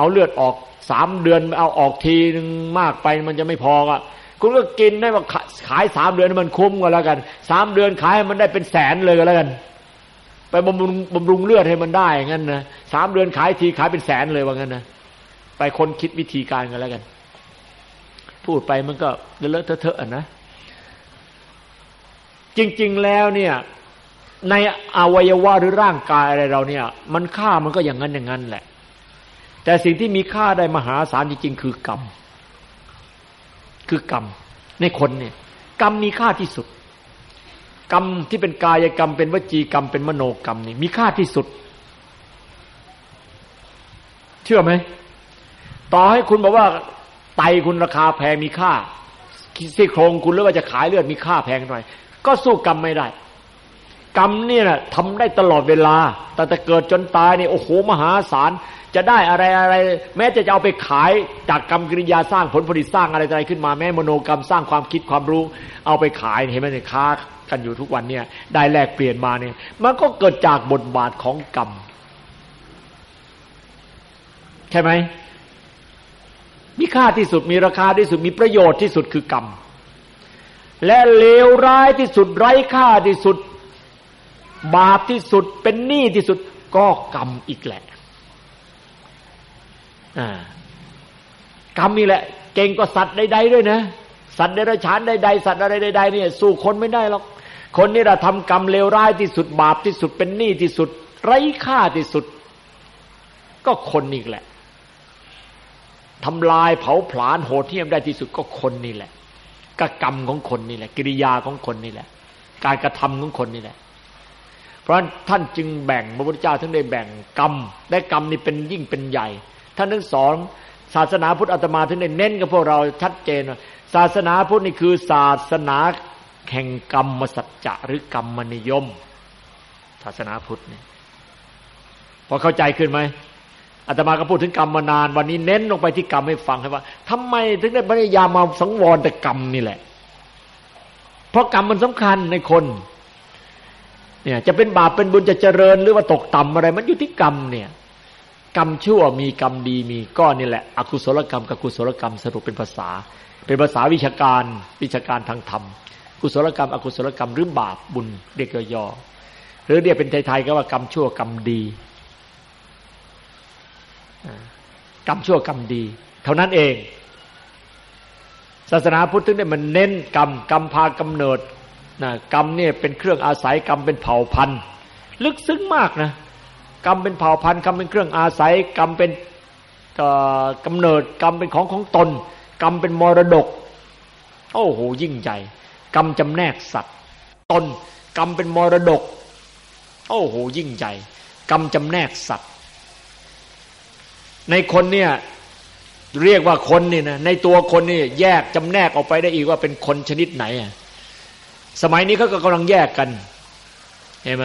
เอาเลือดออกสามเดือนเอาออกทีหนึ่งมากไปมันจะไม่พออะคุณก็กินได้ว่าขายสามเดือนมันคุ้มก็แล้วกันสามเดือนขายมันได้เป็นแสนเลยก็แล้วกัน ไปบำรุงบำรุงเลือดให้มันได้งั้นนะสามเดือนขายทีขายเป็นแสนเลยว่างั้นนะไปคนคิดวิธีการกันแล้วกัน พูดไปมันก็เลอะเทอะๆนะ จริง ๆแล้วเนี่ย ในอวัยวะหรือร่างกายอะไรเราเนี่ย มันค่ามันก็อย่างนั้นอย่างนั้นแหละ แต่สิ่งที่มีค่าได้มหาศาลจริงๆคือกรรม คือกรรม ในคนเนี่ย กรรมมีค่าที่สุด กรรมที่เป็นกายกรรม เป็นวจีกรรม เป็นมโนกรรมนี่มีค่าที่สุด เชื่อไหมต่อให้คุณบอกว่า ไตคุณราคาแพงมีค่าซี่โครงคุณหรือว่าจะขายเลือดมีค่าแพงหน่อย ก็สู้กรรมไม่ได้ กรรมเนี่แหละทำได้ตลอดเวลา แต่แต่เกิดจนตายนี่โอ้โหมหาศาล จะได้อะไรอะไร แม้จะจะเอาไปขายจากกรรมกิริยาสร้างผลผลิตสร้างอะไรอะไรขึ้นมาแม้มโนกรรมสร้างความคิดความรู้ เอาไปขายเห็นไหมเนี่ยค้ากันอยู่ทุกวันเนี่ย ได้แลกเปลี่ยนมาเนี่ย มันก็เกิดจากบทบาทของกรรม ใช่ไหมมีค่าที่สุดมีราคาที่สุดมีประโยชน์ที่สุดคือกรรม และเลวร้ายที่สุดไร้ค่าที่สุด บาปที่สุดเป็นหนี้ที่สุดก็กรรมอีกแหละ กรรมนี่แหละ เก่งกว่าสัตว์ใดๆด้วยนะ สัตว์เดรัจฉานใดๆสัตว์อะไรใดๆเนี่ยสู้คนไม่ได้หรอกคนนี่เราทำกรรมเลวร้ายที่สุดบาปที่สุดเป็นหนี้ที่สุด ไร้ค่าที่สุด ก็คนนี่แหละทำลายเผาผลาญโหดเหี้ยมได้ที่สุดก็คนนี่แหละกกรรมของคนนี่แหละ กิริยาของคนนี่แหละ การกระทำของคนนี่แหละ เพราะท่านจึงแบ่งพระพุทธเจ้าท่านได้แบ่งกรรม และกรรมนี่เป็นยิ่งเป็นใหญ่ ท่านทั้งสอนศาสนาพุทธอาตมาถึงได้เน้นกับพวกเราชัดเจนว่าศาสนาพุทธนี่คือศาสนาแห่งกรรมสัจจะหรือกรรมนิยม ศาสนาพุทธนี่พอเข้าใจขึ้นไหมอาตมาก็พูดถึงกรรมมานาน วันนี้เน้นลงไปที่กรรมให้ฟังให้ว่าทำไมถึงได้พยายามมาสังวรแต่กรรมนี่แหละ เพราะกรรมมันสำคัญในคนเนี่ยจะเป็นบาปเป็นบุญจะเจริญหรือว่าตกต่ำอะไร มันอยู่ที่กรรมเนี่ย กรรมชั่วมีกรรมดีมีก้อนนี่แหละ อกุศลกรรมกับกุศลกรรมสรุปเป็นภาษา เป็นภาษาวิชาการวิชาการทางธรรม กุศลกรรม อกุศลกรรมหรือบาปบุญเรียกย่อหรือเรียกเป็นไทยๆก็ว่ากรรมชั่วกรรมดีกรรมชั่วกรรมดี เท่านั้นเอง ศาสนาพุทธถึงได้มันเน้นกรรมกรรมพากำเนิดนะกรรมเนี่ยเป็นเครื่องอาศัยกรรมเป็นเผ่าพันธุ์ ลึกซึ้งมากนะ กรรมเป็นเผ่าพันธุ์กรรมเป็นเครื่องอาศัย กรรมเป็นกำเนิด กรรมเป็นของของตน กรรมเป็นมรดก โอ้โหยิ่งใหญ่ กรรมจำแนกสัตว์ ตน กรรมเป็นมรดก โอ้โหยิ่งใหญ่ กรรมจำแนกสัตว์ ในคนเนี่ยเรียกว่าคนนี่นะในตัวคนนี่แยกจำแนกออกไปได้อีกว่าเป็นคนชนิดไหนอะสมัยนี้เขาก็กำลังแยกกันเห็นไหม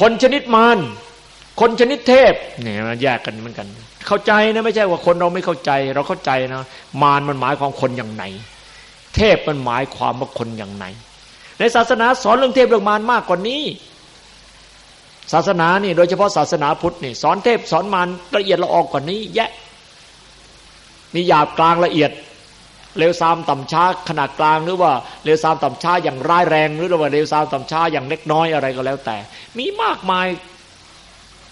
คนชนิดมาร คนชนิดเทพเนี่ยมันแยกกันเหมือนกัน เข้าใจนะไม่ใช่ว่าคนเราไม่เข้าใจ เราเข้าใจนะมารมันหมายความคนอย่างไหน เทพมันหมายความว่าคนอย่างไหน ในศาสนาสอนเรื่องเทพเรื่องมารมากกว่านี้ ศาสนานี่โดยเฉพาะศาสนาพุทธนี่สอนเทพสอนมารละเอียดละออกกว่านี้ แยะนี่หยาบกลางละเอียดเร็วซามต่ำช้าขนาดกลางหรือว่าเร็วซามต่ำช้าอย่างร้ายแรง หรือว่าเร็วซามต่ำช้าอย่างเล็กน้อยอะไรก็แล้วแต่ มีมากมาย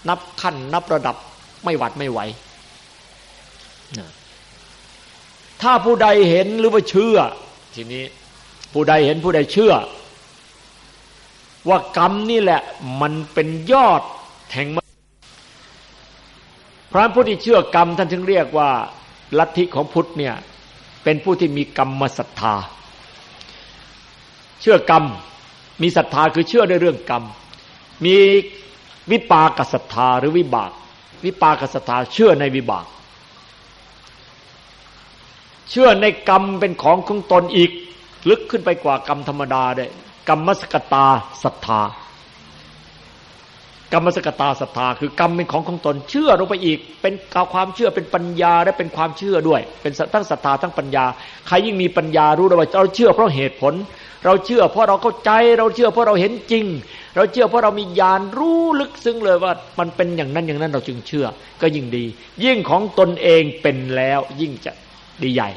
นับขั้นนับระดับไม่หวัดไม่ไหว ถ้าผู้ใดเห็นหรือว่าเชื่อ ทีนี้ผู้ใดเห็นผู้ใดเชื่อ ว่ากรรมนี่แหละ มันเป็นยอดแห่งพระพุทธที่เชื่อกรรมท่านถึงเรียกว่าลัทธิของพุทธเนี่ยเป็นผู้ที่มีกรรมศรัทธา เชื่อกรรม มีศรัทธาคือเชื่อในเรื่องกรรม มี วิปากศรัทธาหรือวิบาก วิปากศรัทธาเชื่อในวิบาก เชื่อในกรรมเป็นของของตนอีก ลึกขึ้นไปกว่ากรรมธรรมดาได้กรรมสกตาศรัทธากรรมสกตาศรัทธาคือกรรมเป็นของของตนเชื่อลงไปอีก เป็นความเชื่อเป็นปัญญาและเป็นความเชื่อด้วย เป็นทั้งศรัทธาทั้งปัญญา ใครยิ่งมีปัญญารู้เลยว่าเราเชื่อเพราะเหตุผล เราเชื่อเพราะเราเข้าใจเราเชื่อเพราะเราเห็นจริง เราเชื่อเพราะเรามีญาณรู้ลึกซึ้งเลยว่า มันเป็นอย่างนั้นอย่างนั้นเราจึงเชื่อ ก็ยิ่งดี ยิ่งของตนเองเป็นแล้วยิ่งจะดีใหญ่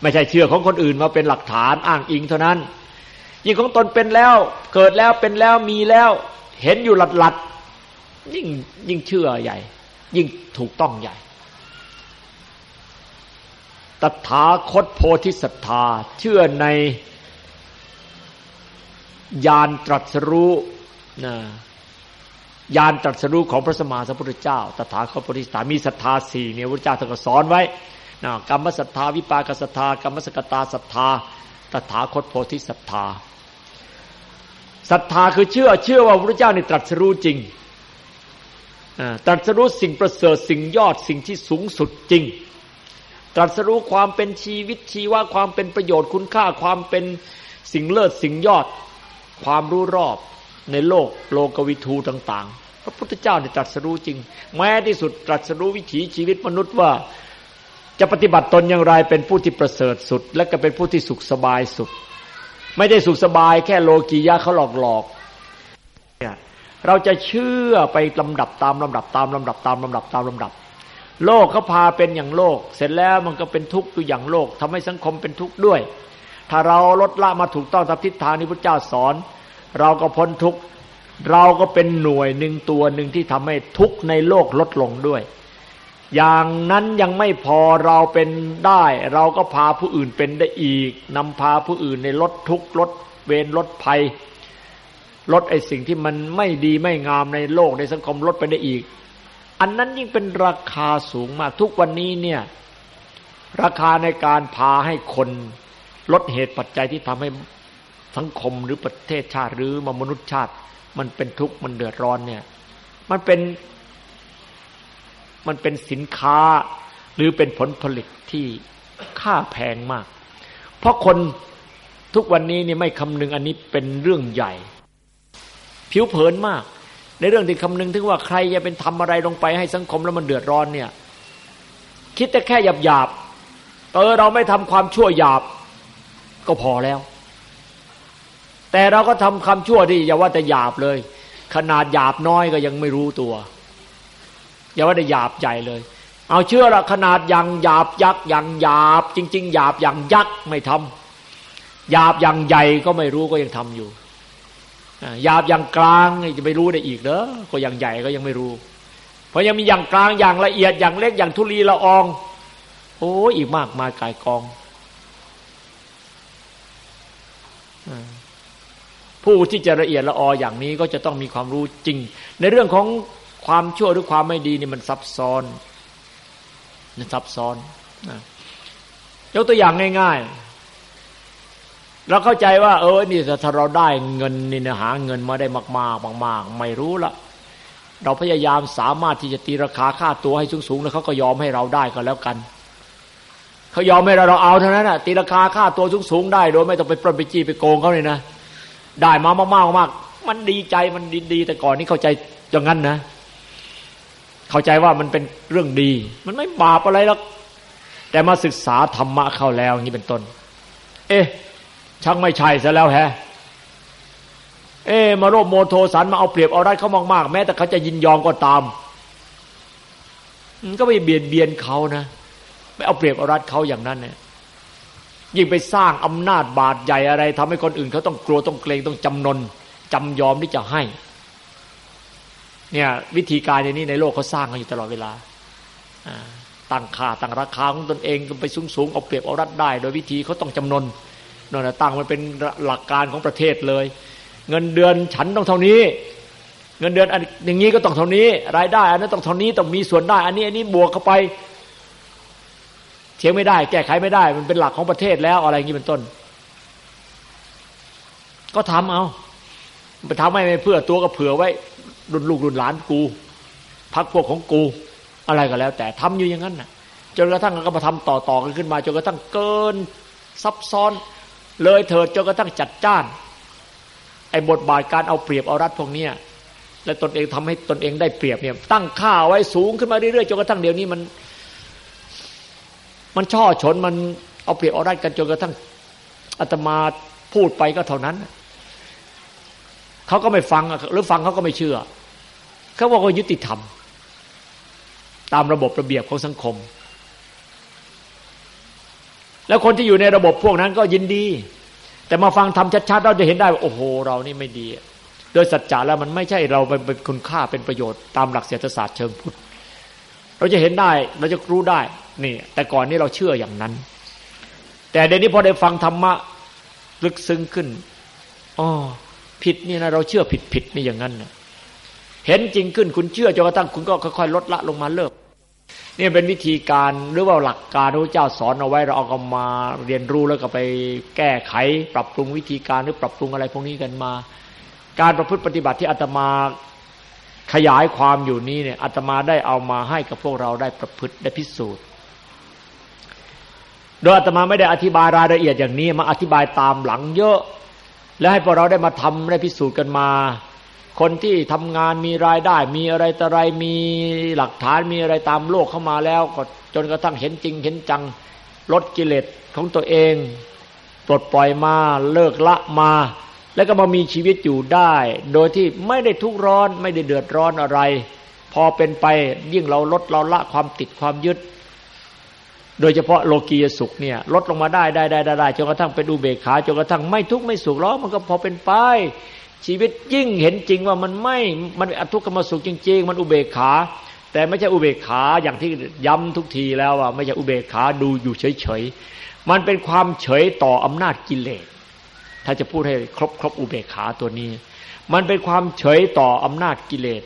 ไม่ใช่เชื่อของคนอื่นมาเป็นหลักฐานอ้างอิงเท่านั้น ยิ่งของตนเป็นแล้ว เกิดแล้วเป็นแล้วมีแล้ว เห็นอยู่หลัดหลัดยิ่งยิ่งเชื่อใหญ่ ยิ่งถูกต้องใหญ่ตถาคตโพธิศรัทธาเชื่อใน ญาณตรัสรู้นะญาณตรัสรู้ของพระสมมาสัมพุทธเจ้า ตถาคตโพธิศรัทธามีศรัทธาสี่เนี่ยพระเจ้าท่านก็สอนไว้นะกรรมศรัทธาวิปากศรัทธากรรมสกตาศรัทธา ตถาคตโพธิศรัทธาศรัทธาคือเชื่อเชื่อว่าพระเจ้านี่ตรัสรู้จริงตรัสรู้สิ่งประเสริฐสิ่งยอดสิ่งที่สูงสุดจริง ตรัสรู้ความเป็นชีวิตชีวะความเป็นประโยชน์คุณค่าความเป็นสิ่งเลิศสิ่งยอด ความรู้รอบในโลกโลกวิทูต่าง ๆ พระพุทธเจ้าเนี่ยตรัสรู้จริง แม้ที่สุดตรัสรู้วิถีชีวิตมนุษย์ว่า จะปฏิบัติตนอย่างไรเป็นผู้ที่ประเสริฐสุด และก็เป็นผู้ที่สุขสบายสุด ไม่ได้สุขสบายแค่โลกียะเขาหลอกหลอกเนี่ยเราจะเชื่อไปลำดับตามลำดับตามลำดับตามลำดับตามลำดับ โลกเขาพาเป็นอย่างโลก เสร็จแล้วมันก็เป็นทุกข์อยู่อย่างโลกทำให้สังคมเป็นทุกข์ด้วย ถ้าเราลดละมาถูกต้องตามทิศทางที่พระเจ้าสอน เราก็พ้นทุกข์เราก็เป็นหน่วยหนึ่งตัวหนึ่งที่ทำให้ทุกข์ในโลกลดลงด้วย อย่างนั้นยังไม่พอเราเป็นได้ เราก็พาผู้อื่นเป็นได้อีกนำพาผู้อื่นในลดทุกข์ลดเวรลดภัย ลดไอสิ่งที่มันไม่ดีไม่งามในโลกในสังคมลดไปได้อีก อันนั้นยิ่งเป็นราคาสูงมากทุกวันนี้เนี่ยราคาในการพาให้คน ลดเหตุปัจจัยที่ทำให้สังคมหรือประเทศชาติหรือมนุษยชาติ มันเป็นทุกข์มันเดือดร้อนเนี่ย มันเป็น มันเป็นสินค้า หรือเป็นผลผลิตที่ค่าแพงมาก เพราะคนทุกวันนี้นี่ไม่คำนึงอันนี้เป็นเรื่องใหญ่ ผิวเผินมาก ในเรื่องที่คำนึงถึงว่าใครจะเป็นทำอะไรลงไปให้สังคมแล้วมันเดือดร้อนเนี่ย คิดแต่แค่หยาบหยาบเออเราไม่ทำความชั่วหยาบ ก็พอแล้ว แต่เราก็ทำคำชั่วที่อย่าว่าแต่หยาบเลย ขนาดหยาบน้อยก็ยังไม่รู้ตัว อย่าว่าได้หยาบใหญ่เลย เอาเชื่อละขนาดอย่างหยาบยักษ์อย่างหยาบ จริง ๆ หยาบอย่างยักษ์ไม่ทำหยาบอย่างใหญ่ก็ไม่รู้ก็ยังทำอยู่หยาบอย่างกลางจะไปรู้ได้อีกเด้อก็อย่างใหญ่ก็ยังไม่รู้ เพราะยังมีอย่างกลางอย่างละเอียดอย่างเล็กอย่างทุลีละออง โอ้อีกมากมายกายกอง ผู้ที่จะละเอียดละอออย่างนี้ก็จะต้องมีความรู้จริง ในเรื่องของความชั่วหรือความไม่ดีนี่มันซับซ้อนมันซับซ้อนยกตัวอย่างง่ายๆเราเข้าใจว่า เออนี่ถ้าเราได้เงินนี่นะหาเงินมาได้มากๆมากๆไม่รู้ละเราพยายามสามารถที่จะตีราคาค่าตัวให้สูงๆแล้วเขาก็ยอมให้เราได้ก็แล้วกัน เขายอมให้เราเราเอาเท่านั้นอะตีราคาค่าตัวสูงๆได้โดยไม่ต้องไปปล้นไปจี้ไปโกงเขาเลยนะได้มามากๆมากมันดีใจมันดีแต่ก่อนนี้เข้าใจอย่างนั้นนะ เข้าใจว่ามันเป็นเรื่องดี มันไม่บาปอะไรหรอกแต่มาศึกษาธรรมะเข้าแล้วอย่างนี้เป็นต้น เอ๊ะช่างไม่ใช่ซะแล้วแฮะเอ๊มาโรบโมโทสันมาเอาเปรียบเอาได้เขามากๆแม้แต่เขาจะยินยอมก็ตาม มันก็ไปเบียดเบียนเขานะ ไปเอาเปรียบเอารัดเขาอย่างนั้นเนี่ยยิ่งไปสร้างอำนาจบาดใหญ่อะไรทำให้คนอื่นเขาต้องกลัวต้องเกรงต้องจำนนจำยอมที่จะให้ เนี่ยวิธีการในนี้ในโลกเขาสร้างกันอยู่ตลอดเวลาตั้งค่าตั้งราคาของตนเองไปสูงสูงเอาเปรียบเอารัดได้ โดยวิธีเขาต้องจำนนนั่นแหะตั้งมันเป็นหลักการของประเทศเลย เงินเดือนฉันต้องเท่านี้ เงินเดือนอย่างนี้ก็ต้องเท่านี้ รายได้ อันนั้นต้องเท่านี้ต้องมีส่วนได้ อันนี้อันนี้บวกเข้าไป เทียงไม่ได้ แก้ไขไม่ได้ มันเป็นหลักของประเทศแล้วอะไรอย่างนี้เป็นต้น ก็ทำเอาไปทำให้เพื่อตัวก็เผื่อไว้รุ่นลูกรุ่นหลานกูพักพวกของกู อะไรก็แล้ว แต่ทำอยู่อย่างนั้นน่ะจนกระทั่งก็มาทำต่อๆกันขึ้นมาจนกระทั่งเกินซับซ้อน เลยเถิดจนกระทั่งจัดจ้าน ไอ้บทบาทการเอาเปรียบเอารัดพวกเนี้ยและตนเองทำให้ตนเองได้เปรียบเนี่ยตั้งค่าไว้สูงขึ้นมาเรื่อยๆจนกระทั่งเดี๋ยวนี้มัน มันช่อชนมันเอาเปรียบเอาได้กันจนกระทั่งอาตมาพูดไปก็เท่านั้น เขาก็ไม่ฟังหรือฟังเขาก็ไม่เชื่อ เขาบอกว่ายุติธรรม ตามระบบระเบียบของสังคม แล้วคนที่อยู่ในระบบพวกนั้นก็ยินดี แต่มาฟังทำชัดๆเราจะเห็นได้ว่าโอ้โห เรานี่ไม่ดี โดยสัจจะแล้วมันไม่ใช่เราเป็นคุณค่าเป็นประโยชน์ตามหลักเศรษฐศาสตร์เชิงพุทธ เราจะเห็นได้เราจะรู้ได้นี่แต่ก่อนนี้เราเชื่ออย่างนั้น แต่เดี๋ยวนี้พอได้ฟังธรรมะลึกซึ้งขึ้นอ๋อผิดนี่นะเราเชื่อผิดผิดนี่อย่างนั้นนะเห็นจริงขึ้นคุณเชื่อจนกระทั่งคุณก็ค่อยๆลดละลงมาเลิกนี่เป็นวิธีการหรือว่าหลักการที่พระเจ้าสอนเอาไว้เราเอากมาเรียนรู้แล้วก็ไปแก้ไข ปรับปรุงวิธีการหรือปรับปรุงอะไรพวกนี้กันมา การประพฤติปฏิบัติที่อาตมา ขยายความอยู่นี้เนี่ยอาตมาได้เอามาให้กับพวกเราได้ประพฤติได้พิสูจน์ โดยอาตมาไม่ได้อธิบายรายละเอียดอย่างนี้มาอธิบายตามหลังเยอะ แล้วให้พวกเราได้มาทำได้พิสูจน์กันมา คนที่ทำงานมีรายได้ มีอะไรต่ออะไรมีหลักฐานมีอะไรตามโลกเข้ามาแล้ว ก็จนกระทั่งเห็นจริงเห็นจังลดกิเลสของตัวเองปลดปล่อยมาเลิกละมา แล้วก็มามีชีวิตอยู่ได้ โดยที่ไม่ได้ทุกร้อนไม่ได้เดือดร้อนอะไร พอเป็นไปยิ่งเราลดเราละความติดความยึด โดยเฉพาะโลกียสุขเนี่ย ลดลงมาได้ได้ได้ได้จนกระทั่งเป็นอุเบกขาจนกระทั่งไม่ทุกข์ไม่สุขแล้วมันก็พอเป็นไปชีวิตยิ่งเห็นจริงว่ามันไม่มันอทุกขมสุขจริง ๆ มันอุเบกขา แต่ไม่ใช่อุเบกขาอย่างที่ย้ำทุกทีแล้วว่าไม่ใช่อุเบกขาดูอยู่เฉยๆมันเป็นความเฉยต่ออำนาจกิเลส ถ้าจะพูดให้ครบครบอุเบกขาตัวนี้ มันเป็นความเฉยต่ออำนาจกิเลส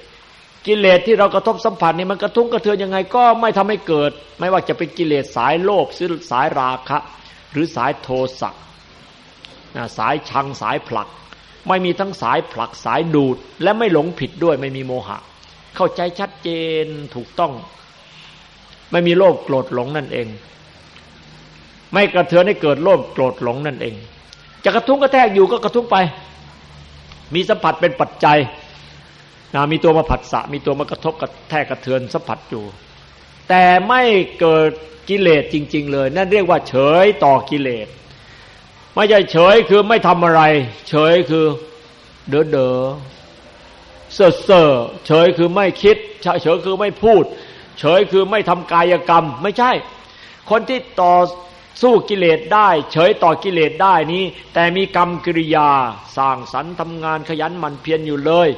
กิเลสที่เรากระทบสัมผัสนี่มันกระทุ้งกระเทือนยังไงก็ไม่ทำให้เกิด ไม่ว่าจะเป็นกิเลสสายโลภสายราคะ หรือสายโทสะสายชังสายผลัก ไม่มีทั้งสายผลักสายดูด และไม่หลงผิดด้วยไม่มีโมหะ เข้าใจชัดเจนถูกต้อง ไม่มีโลภโกรธหลงนั่นเอง ไม่กระเทือนให้เกิดโลภโกรธหลงนั่นเอง จะกระทุ้งกระแทกอยู่ก็กระทุ้งไป มีสัมผัสเป็นปัจจัยนะมีตัวมาผัสสะมีตัวมากระทบกระแทกกระเทือนสัมผัสอยู่แต่ไม่เกิดกิเลสจริง ๆ เลย นั่นเรียกว่าเฉยต่อกิเลสไม่ใช่เฉยคือไม่ทำอะไร เฉยคือเด๋อเด๋อเซ่อเซ่อเฉยคือไม่คิด เฉยคือไม่พูด เฉยคือไม่ทำกายกรรม ไม่ใช่ คนที่ต่อ สู้กิเลสได้ เฉยต่อกิเลสได้นี้ แต่มีกรรมกิริยาสร้างสรรค์ทำงานขยันหมั่นเพียรอยู่เลย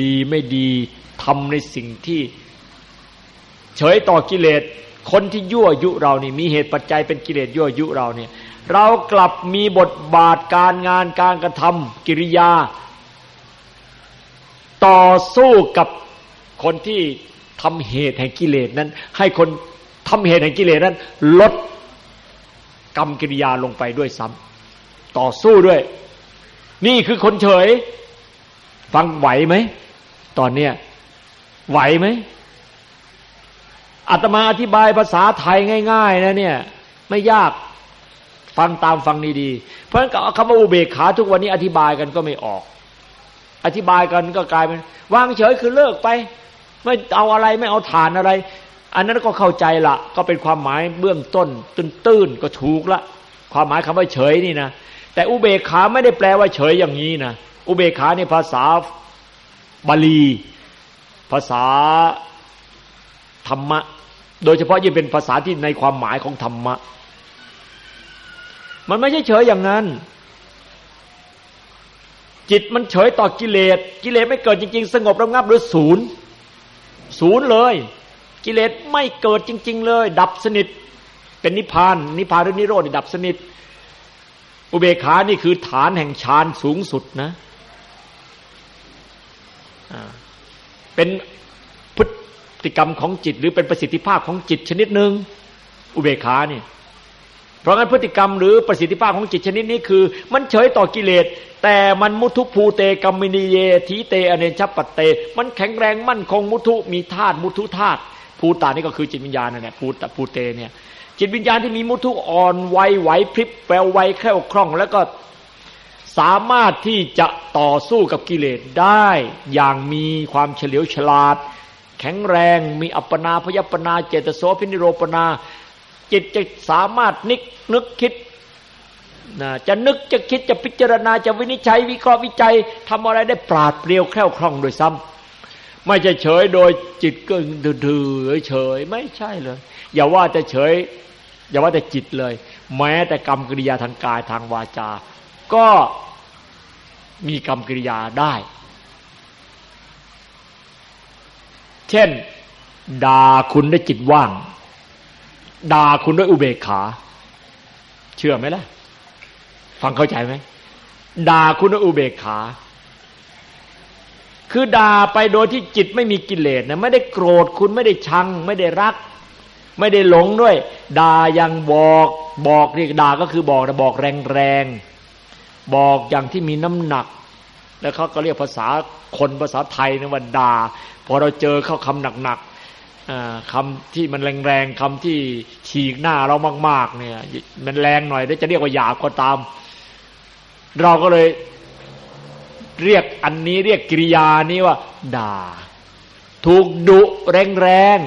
ดีไม่ดีทำในสิ่งที่ เฉยต่อกิเลสคนที่ยั่วยุเรานี่มีเหตุปัจจัยเป็นกิเลสยั่วยุเราเนี่ย เรากลับมีบทบาทการงานการกระทำกิริยา ต่อสู้กับคนที่ทำเหตุแห่งกิเลสนั้น ให้คนทำเหตุแห่งกิเลสนั้น ลด กรรมกิริยาลงไปด้วยซ้ำต่อสู้ด้วย นี่คือคนเฉย ฟังไหวไหม ตอนเนี้ยไหวไหมอาตมาอธิบายภาษาไทยง่าย ๆ นะเนี่ย ไม่ยากฟังตามฟังดีๆ เพราะฉะนั้นคำว่าอุเบกขาทุกวันนี้อธิบายกันก็ไม่ออก อธิบายกันก็กลายเป็นวางเฉยคือเลิกไป ไม่เอาอะไรไม่เอาฐานอะไร อันนั้นก็เข้าใจละก็เป็นความหมายเบื้องต้นตื้นๆก็ถูกละ ความหมายคำว่าเฉยนี่นะแต่อุเบกขาไม่ได้แปลว่าเฉยอย่างนี้นะอุเบกขาในภาษาบาลี ภาษาธรรมะ โดยเฉพาะยิ่งเป็นภาษาที่ในความหมายของธรรมะ มันไม่ใช่เฉยอย่างนั้น จิตมันเฉยต่อกิเลสกิเลสไม่เกิดจริง ๆ สงบระงับหรือศูนย์ศูนย์เลย กิเลสไม่เกิดจริง ๆ เลย ดับสนิท เป็นนิพพาน นิพพานหรือนิโรธดับสนิท อุเบกขานี่คือฐานแห่งฌานสูงสุดนะเป็นพฤติกรรมของจิต หรือเป็นประสิทธิภาพของจิตชนิดหนึ่งอุเบกขานี่เพราะงั้นพฤติกรรมหรือประสิทธิภาพของจิตชนิดนี้คือ มันเฉยต่อกิเลส แต่มันมุทุภูเตกัมมินีเยทีเตอเนชัปปเต มันแข็งแรงมั่นคงมุทุมีธาตุมุทุธาตุ ภูตานี่ก็คือจิตวิญญาณนั่นแหละภูตภูเตเนี่ย จิตวิญญาณที่มีมุทุอ่อนไวไหวพริบแววไวแคล่วคล่อง แล้วก็สามารถที่จะต่อสู้กับกิเลสได้อย่างมีความเฉลียวฉลาด แข็งแรงมีอัปปนาพยปนาเจตโสพินิโรปนา จิตจะสามารถนึกนึกคิดนะจะนึกจะคิดจะพิจารณาจะวินิจฉัยวิเคราะห์วิจัยทำอะไรได้ปราดเปรียวแคล่วคล่องโดยซ้ำ ไม่จะเฉยโดยจิตก็ดื้อเฉยไม่ใช่เลย อย่าว่าแต่เฉย อย่าว่าแต่จิตเลย แม้แต่กรรมกิริยาทางกายทางวาจา ก็มีกรรมกิริยาได้ เช่นด่าคุณด้วยจิตว่างด่าคุณด้วยอุเบกขา เชื่อไหมล่ะ ฟังเข้าใจไหมด่าคุณด้วยอุเบกขา คือด่าไปโดยที่จิตไม่มีกิเลสนะไม่ได้โกรธคุณไม่ได้ชัง ไม่ได้รัก ไม่ได้หลงด้วยด่ายังบอกบอกเรียกด่าก็คือบอกแต่บอกแรงแรงบอกอย่างที่มีน้ำหนัก แล้วเขาก็เรียกภาษาคนภาษาไทยนะว่าด่าพอเราเจอเข้าคำหนักๆคำที่มันแรงๆคำที่ฉีกหน้าเรามาก ๆ เนี่ย มันแรงหน่อยได้จะเรียกว่าหยาบก็ตาม เราก็เลย เรียกอันนี้เรียกกิริยานี้ว่า ด่า ถูกดุแรง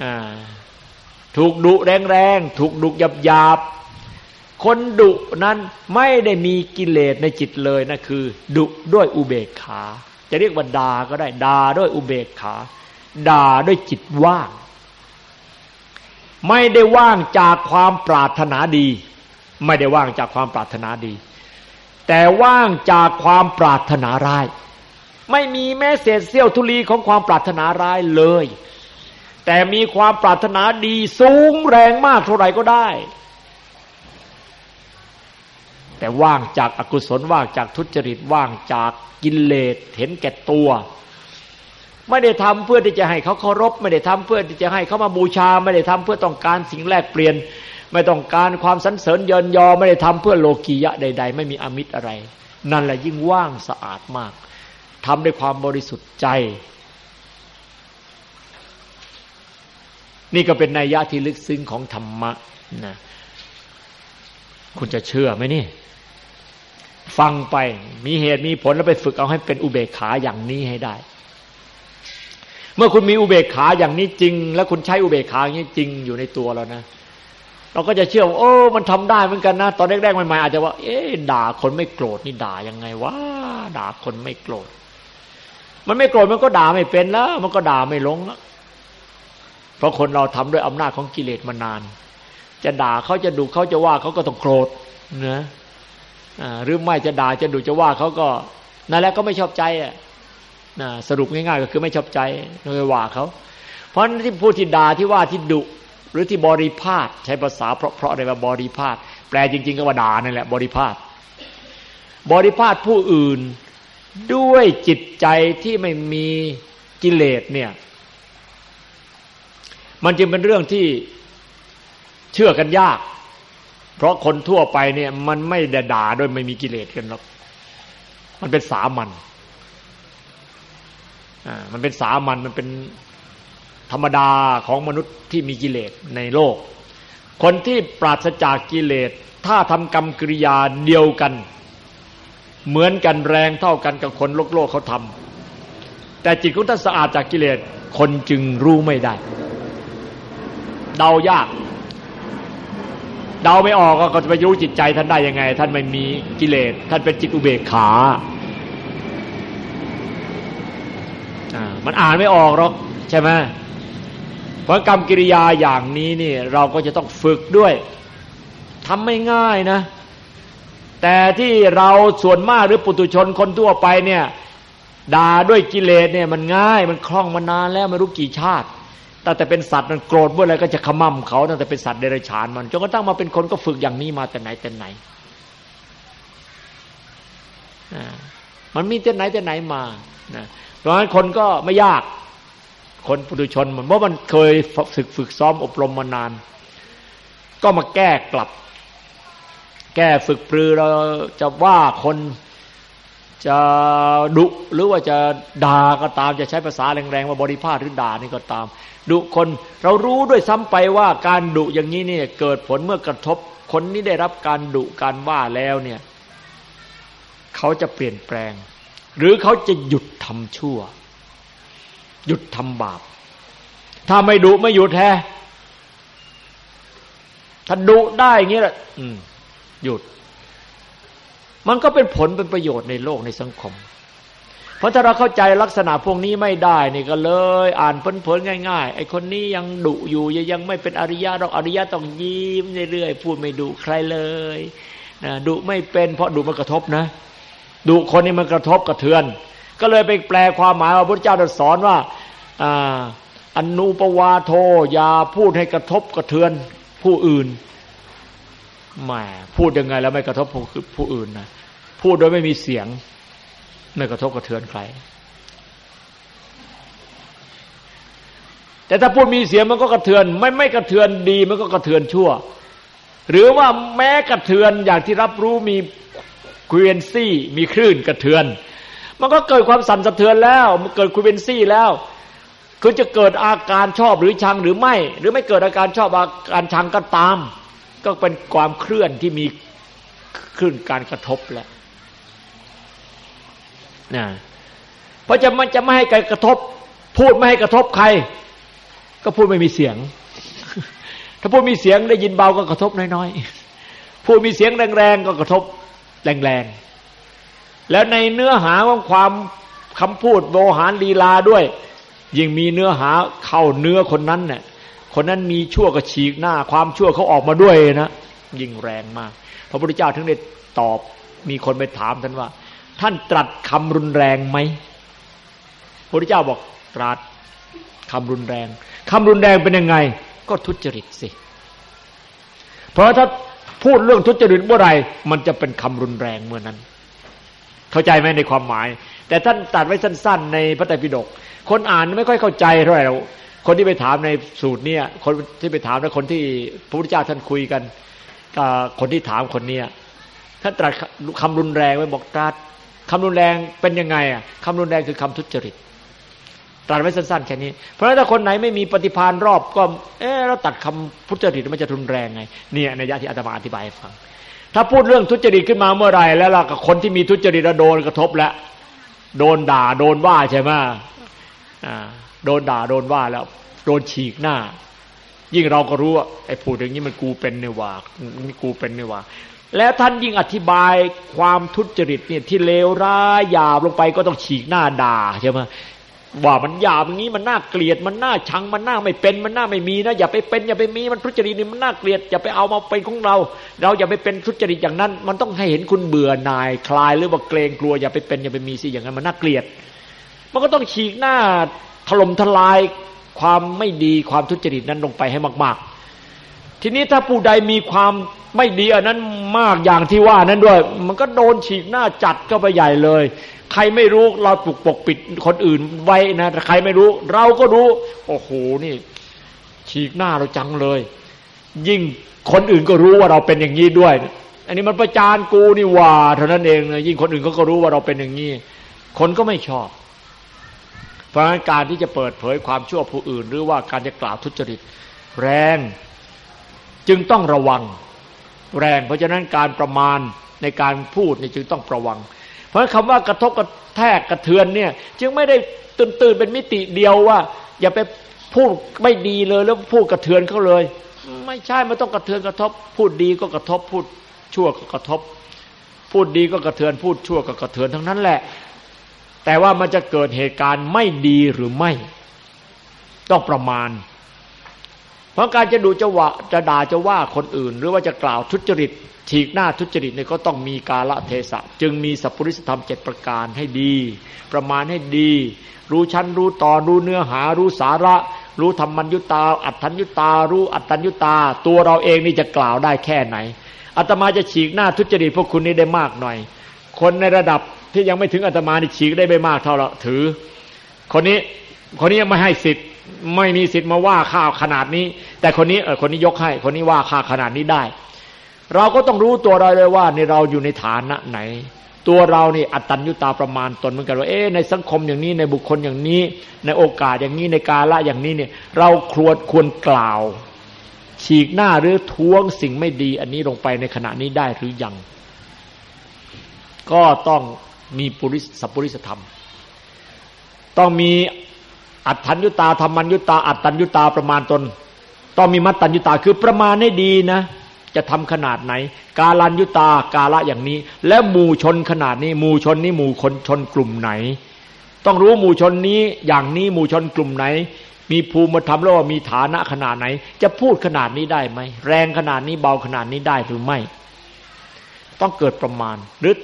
ๆถูกดุแรงๆถูกดุหยาบๆคนดุนั้นไม่ได้มีกิเลสในจิตเลยนะคือ ดุด้วยอุเบกขา จะเรียกว่าด่าก็ได้ด่าด้วยอุเบกขาด่าด้วยจิตว่าง ไม่ได้ว่างจากความปรารถนาดี ไม่ได้ว่างจากความปรารถนาดี แต่ว่างจากความปรารถนาร้าย ไม่มีแม้เศษเสี้ยวทุลีของความปรารถนาร้ายเลย แต่มีความปรารถนาดีสูงแรงมากเท่าไหร่ก็ได้ แต่ว่างจากอากุศลว่างจากทุจริตว่างจากกิเลสเห็นแก่ตัวไม่ได้ทำเพื่อที่จะให้เขาเคารพ ไม่ได้ทำเพื่อที่จะให้เขามาบูชา ไม่ได้ทำเพื่อต้องการสิ่งแลกเปลี่ยน ไม่ต้องการความสันเสริญเยินยอไม่ได้ทำเพื่อโลกียะใด ๆ ไม่มีอมิตรอะไร นั่นแหละยิ่งว่างสะอาดมากทำด้วยความบริสุทธิ์ใจ นี่ก็เป็นนัยยะที่ลึกซึ้งของธรรมะนะคุณจะเชื่อไหมนี่ ฟังไปมีเหตุมีผลแล้วไปฝึกเอาให้เป็นอุเบกขาอย่างนี้ให้ได้ เมื่อคุณมีอุเบกขาอย่างนี้จริง แล้วคุณใช้อุเบกขาอย่างนี้จริงอยู่ในตัวเรานะ เราก็จะเชื่อว่าโอ้มันทำได้เหมือนกันนะ ตอนแรกๆใหม่ๆอาจจะว่า เอ๊ด่าคนไม่โกรธนี่ด่ายังไงวะด่าคนไม่โกรธ มันไม่โกรธมันก็ด่าไม่เป็นแล้ว มันก็ด่าไม่ลงแล้วเพราะคนเราทำด้วยอำนาจของกิเลสมานาน จะด่าเขาจะดูเขาจะว่าเขาก็ต้องโกรธนะหรือไม่จะด่าจะดุจะว่าเขาก็นั่นแหละก็ไม่ชอบใจอะสรุปง่ายๆ ก็คือไม่ชอบใจเลยว่าเขา เพราะที่พูดที่ด่าที่ว่าที่ดุ หรือที่บริพาทใช้ภาษาเพราะๆในว่าบริพาทแปลจริง ๆ ก็ว่าด่านั่นแหละ บริพาทบริพาทผู้อื่นด้วยจิตใจที่ไม่มีกิเลสเนี่ย มันจึงเป็นเรื่องที่เชื่อกันยาก เพราะคนทั่วไปเนี่ย มันไม่ด่าโดยไม่มีกิเลสกันหรอกมันเป็นสามัญอ่ามันเป็นสามัญมันเป็น ธรรมดาของมนุษย์ที่มีกิเลสในโลก คนที่ปราศจากกิเลส ถ้าทำกรรมกิริยาเดียวกัน เหมือนกันแรงเท่ากันกับคนโลกโลกเขาทำแต่จิตของท่านสะอาดจากกิเลสคนจึงรู้ไม่ได้ เดายาก เดาไม่ออกก็จะไปรู้จิตใจท่านได้ยังไง ท่านไม่มีกิเลส ท่านเป็นจิตอุเบกขาอ่ามันอ่านไม่ออกหรอกใช่ไหม เพราะกรรมกิริยาอย่างนี้นี่เราก็จะต้องฝึกด้วยทำไม่ง่ายนะ แต่ที่เราส่วนมากหรือปุตุชนคนทั่วไปเนี่ยด่าด้วยกิเลสเนี่ยมันง่ายมันคล่องมานานแล้วไม่รู้กี่ชาติตั้งแต่เป็นสัตว์มันโกรธเมื่อไรก็จะขมั่มเขาตั้งแต่เป็นสัตว์เดรัจฉานมันจนกระทั่งมาเป็นคนก็ฝึกอย่างนี้มาแต่ไหนแต่ไหนมันมีแต่ไหนแต่ไหนมานะเพราะฉะนั้นคนก็ไม่ยาก คนปุถุชนมันเพราะมันเคยฝึกฝึกซ้อมอบรมมานาน ก็มาแก้กลับ แก้ฝึกปรือเราจะว่าคนจะดุหรือว่าจะด่าก็ตามจะใช้ภาษาแรงๆว่าบริพาทหรือด่านี่ก็ตาม ดุคนเรารู้ด้วยซ้ำไปว่าการดุอย่างนี้เนี่ยเกิดผลเมื่อกระทบคนนี้ได้รับการดุการว่าแล้วเนี่ยเขาจะเปลี่ยนแปลง หรือเขาจะหยุดทำชั่ว หยุดทำบาป ถ้าไม่ดุไม่หยุดแท้ถ้าดุได้อย่างนี้แหละหยุด มันก็เป็นผลเป็นประโยชน์ในโลกในสังคม เพราะถ้าเราเข้าใจลักษณะพวกนี้ไม่ได้นี่ก็เลย อ่านเพลินๆง่าย ๆ ไอ้คนนี้ยังดุอยู่ยังไม่เป็นอริยะเราอริยะต้องยิ้มเรื่อยๆพูดไม่ดุใครเลยนะดุไม่เป็น เพราะดุมันกระทบนะดุคนนี้มันกระทบกระเทือน ก็เลยไปแปลความหมายว่าพระเจ้าตรัสสอนว่าอนุปวาโทอย่าพูดให้กระทบกระเทือนผู้อื่นแหมพูดยังไงแล้วไม่กระทบผู้อื่นนะพูดโดยไม่มีเสียง ไม่กระทบกระเทือนใครแต่ถ้าพูดมีเสียงมันก็กระเทือน ไม่ไม่กระเทือนดีมันก็กระเทือนชั่ว หรือว่าแม้กระเทือนอย่างที่รับรู้มี frequency มีคลื่นกระเทือน มันก็เกิดความสั่นสะเทือนแล้ว มันเกิด frequency แล้ว คือจะเกิดอาการชอบหรือชังหรือไม่ หรือไม่เกิดอาการชอบอาการชังก็ตาม ก็เป็นความเคลื่อนที่มีคลื่นการกระทบแล้วนะเพราะจะมันจะไม่ให้การกระทบ พูดไม่ให้กระทบใคร ก็พูดไม่มีเสียง ถ้าพูดมีเสียงได้ยินเบาก็กระทบน้อยๆพูดมีเสียงแรงๆก็กระทบแรงๆ แล้วในเนื้อหาของความคำพูดโวหารลีลาด้วย ยิ่งมีเนื้อหาเข้าเนื้อคนนั้นเนี่ยคนนั้นมีชั่วก็ฉีกหน้า ความชั่วเขาออกมาด้วยนะยิ่งแรงมาก พระพุทธเจ้าถึงได้ตอบมีคนไปถามท่านว่า ท่านตรัสคำรุนแรงไหมพระพุทธเจ้าบอกตรัสคำรุนแรงคำรุนแรงเป็นยังไง ก็ทุจริตสิ เพราะถ้าพูดเรื่องทุจริตเมื่อไรมันจะเป็นคำรุนแรงเมื่อนั้น เข้าใจไหมในความหมาย แต่ท่านตัดไว้สั้น ๆ ในพระไตรปิฎกคนอ่านไม่ค่อยเข้าใจเท่าไหร่คนที่ไปถามในสูตรเนี่ยคนที่ไปถามและคนที่พระพุทธเจ้าท่านคุยกันกับคนที่ถามคนเนี้ยท่านตรัสคำรุนแรงไว้บอกตรัสคำรุนแรงเป็นยังไงอะคำรุนแรงคือคำทุจริตตรัสไว้สั้นๆแค่นี้ เพราะถ้าคนไหนไม่มีปฏิพานรอบก็ เออเราตัดคำทุจริตมันจะรุนแรงไงเนี่ยในยะที่อาตมาอธิบายให้ฟัง ถ้าพูดเรื่องทุจริตขึ้นมาเมื่อไรแล้วล่ะกับคนที่มีทุจริตโดนกระทบแล้ว โดนด่าโดนว่าใช่ไหมโดนด่าโดนว่าแล้ว โดนฉีกหน้า ยิ่งเราก็รู้ว่าไอ้พูดอย่างนี้มันกูเป็นเนี่ยว่านี่กูเป็นเนี่ยว่า แล้วท่านยิ่งอธิบายความทุจริตเนี่ยที่เลวร้ายหยาบลงไปก็ต้องฉีกหน้าด่าใช่ไหม ว่ามันหยาบอย่างนี้มันน่าเกลียดมันน่าชังมันน่าไม่เป็นมันน่าไม่มีนะอย่าไปเป็นอย่าไปมีมันทุจริตนี่มันน่าเกลียดอย่าไปเอามาเป็นของเรา เราอย่าไปเป็นทุจริตอย่างนั้น มันต้องให้เห็นคุณเบื่อหน่ายคลายหรือว่าเกรงกลัวอย่าไปเป็นอย่าไปมีสิอย่างนั้นมันน่าเกลียด มันก็ต้องฉีกหน้าถล่มทลายความไม่ดีความทุจริตนั้นลงไปให้มาก ๆ ทีนี้ถ้าผู้ใดมีความ ไม่ดีอันนั้นมากอย่างที่ว่านั้นด้วย มันก็โดนฉีกหน้าจัดก็ไปใหญ่เลย ใครไม่รู้เราปกปกปิดคนอื่นไว้นะใครไม่รู้ เราก็รู้ โอ้โหนี่ ฉีกหน้าเราจังเลย ยิ่งคนอื่นก็รู้ว่าเราเป็นอย่างนี้ด้วย อันนี้มันประจานกูนี่ว่าเท่านั้นเองนะยิ่งคนอื่นเขาก็รู้ว่าเราเป็นอย่างนี้คนก็ไม่ชอบ เพราะฉะนั้นการที่จะเปิดเผยความชั่วผู้อื่น หรือว่าการจะกล่าวทุจริตแรง จึงต้องระวัง แรง เพราะฉะนั้นการประมาณในการพูดนี่จึงต้องระวัง เพราะคำว่ากระทบกระแทกกระเทือนเนี่ยจึงไม่ได้ตื่นตื่นเป็นมิติเดียวว่า อย่าไปพูดไม่ดีเลยแล้วพูดกระเทือนเขาเลย ไม่ใช่ไม่ต้องกระเทือนกระทบ พูดดีก็กระทบพูดชั่วก็กระทบ พูดดีก็กระเทือนพูดชั่วก็กระเทือนทั้งนั้นแหละ แต่ว่ามันจะเกิดเหตุการณ์ไม่ดีหรือไม่ ต้องประมาณ เพราะการจะดูจะว่าจะด่าจะว่าคนอื่น หรือว่าจะกล่าวทุจริตฉีกหน้าทุจริตเนี่ยก็ต้องมีกาละเทศะ จึงมีสัพพุริสธรรมเจ็ดประการให้ดี ประมาณให้ดี รู้ชั้นรู้ตอนรู้เนื้อหารู้สาระ รู้ธรรมัญยุตา อัตถัญยุตา รู้อัตตัญยุตา ตัวเราเองนี่จะกล่าวได้แค่ไหนอาตมาจะฉีกหน้าทุจริตพวกคุณนี่ได้มากหน่อย คนในระดับที่ยังไม่ถึงอาตมานี่ฉีกได้ไม่มากเท่าเราถือ คนนี้คนนี้ยังไม่ให้สิทธิ์ ไม่มีสิทธิ์มาว่าข้าวขนาดนี้ แต่คนนี้เออคนนี้ยกให้ คนนี้ว่าข้าขนาดนี้ได้ เราก็ต้องรู้ตัวเราเลยว่าในเราอยู่ในฐานะไหน ตัวเรานี่อัตัญญุตาประมาณตนเหมือนกันว่าเอ๊ในสังคมอย่างนี้ในบุคคลอย่างนี้ ในโอกาสอย่างนี้ในกาละอย่างนี้เนี่ย เราควรควรกล่าว ฉีกหน้าหรือท้วงสิ่งไม่ดี อันนี้ลงไปในขณะนี้ได้หรือยัง ก็ต้องมีปุริสัพปุริสธรรม ต้องมี อัตถัญยุตาธรรมัญยุตา อัตตัญยุตาประมาณตน ต้องมีมัตตัญยุตาคือประมาณให้ดีนะ จะทำขนาดไหน กาลัญยุตากาละอย่างนี้ และหมู่ชนขนาดนี้หมู่ชนนี้หมู่คนชนกลุ่มไหน ต้องรู้หมู่ชนนี้อย่างนี้หมู่ชนกลุ่มไหน มีภูมิธรรมแล้วว่ามีฐานะขนาดไหน จะพูดขนาดนี้ได้ไหมแรงขนาดนี้เบาขนาดนี้ได้หรือไม่ ต้องเกิดประมาณหรือ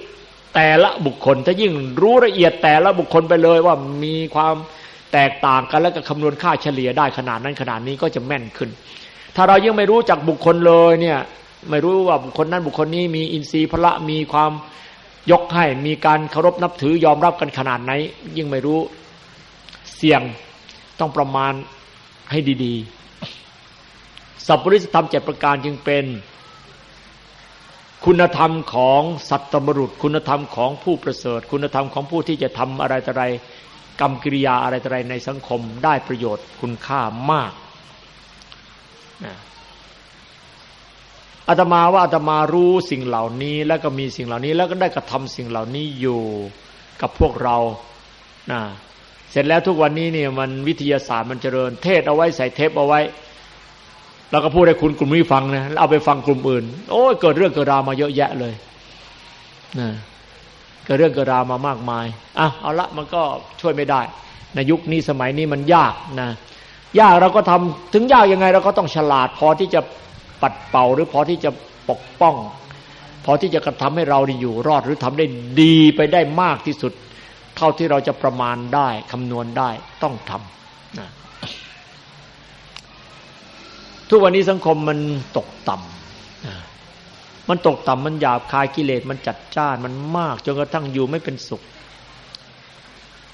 แต่ละบุคคลถ้ายิ่งรู้ละเอียดแต่ละบุคคลไปเลยว่ามีความ แตกต่างกันแล้วก็คำนวณค่าเฉลี่ยได้ขนาดนั้นขนาดนี้ก็จะแม่นขึ้น ถ้าเรายังไม่รู้จักบุคคลเลยเนี่ยไม่รู้ว่าบุคคลนั้นบุคคลนี้มีอินทรีย์พละมีความยกให้มีการเคารพนับถือยอมรับกันขนาดไหน ยิ่งไม่รู้เสี่ยงต้องประมาณให้ดีๆ สัพพุริสธรรมเจ็ดประการจึงเป็น คุณธรรมของสัตตมรุษคุณธรรมของผู้ประเสริฐ คุณธรรมของผู้ที่จะทำอะไรต่ออะไร กรรมกิริยาอะไรต่ออะไรในสังคมได้ประโยชน์คุณค่ามากอาตมาว่าอาตมารู้สิ่งเหล่านี้แล้วก็มีสิ่งเหล่านี้ แล้วก็ได้กระทำสิ่งเหล่านี้อยู่กับพวกเรานะเสร็จแล้วทุกวันนี้เนี่ยมันวิทยาศาสตร์มันเจริญ เทศเอาไว้ใส่เทปเอาไว้ แล้วก็พูดให้คุณกลุ่มนี้ฟังนะเอาไปฟังกลุ่มอื่น โอ้ยเกิดเรื่องเกิดราวมาเยอะแยะเลยนะ ก็เรื่องกิดราวมามากมายอะเอาละมันก็ช่วยไม่ได้ ในยุคนี้สมัยนี้มันยากนะ ยากเราก็ทำถึงยากยังไงเราก็ต้องฉลาด พอที่จะปัดเป่าหรือพอที่จะปกป้อง พอที่จะกระทำให้เราได้อยู่รอดหรือทำได้ดีไปได้มากที่สุด เท่าที่เราจะประมาณได้คำนวณได้ต้องทำนะทุกวันนี้สังคมมันตกต่ำ มันตกต่ำมันหยาบคายกิเลสมันจัดจ้านมันมากจนกระทั่งอยู่ไม่เป็นสุข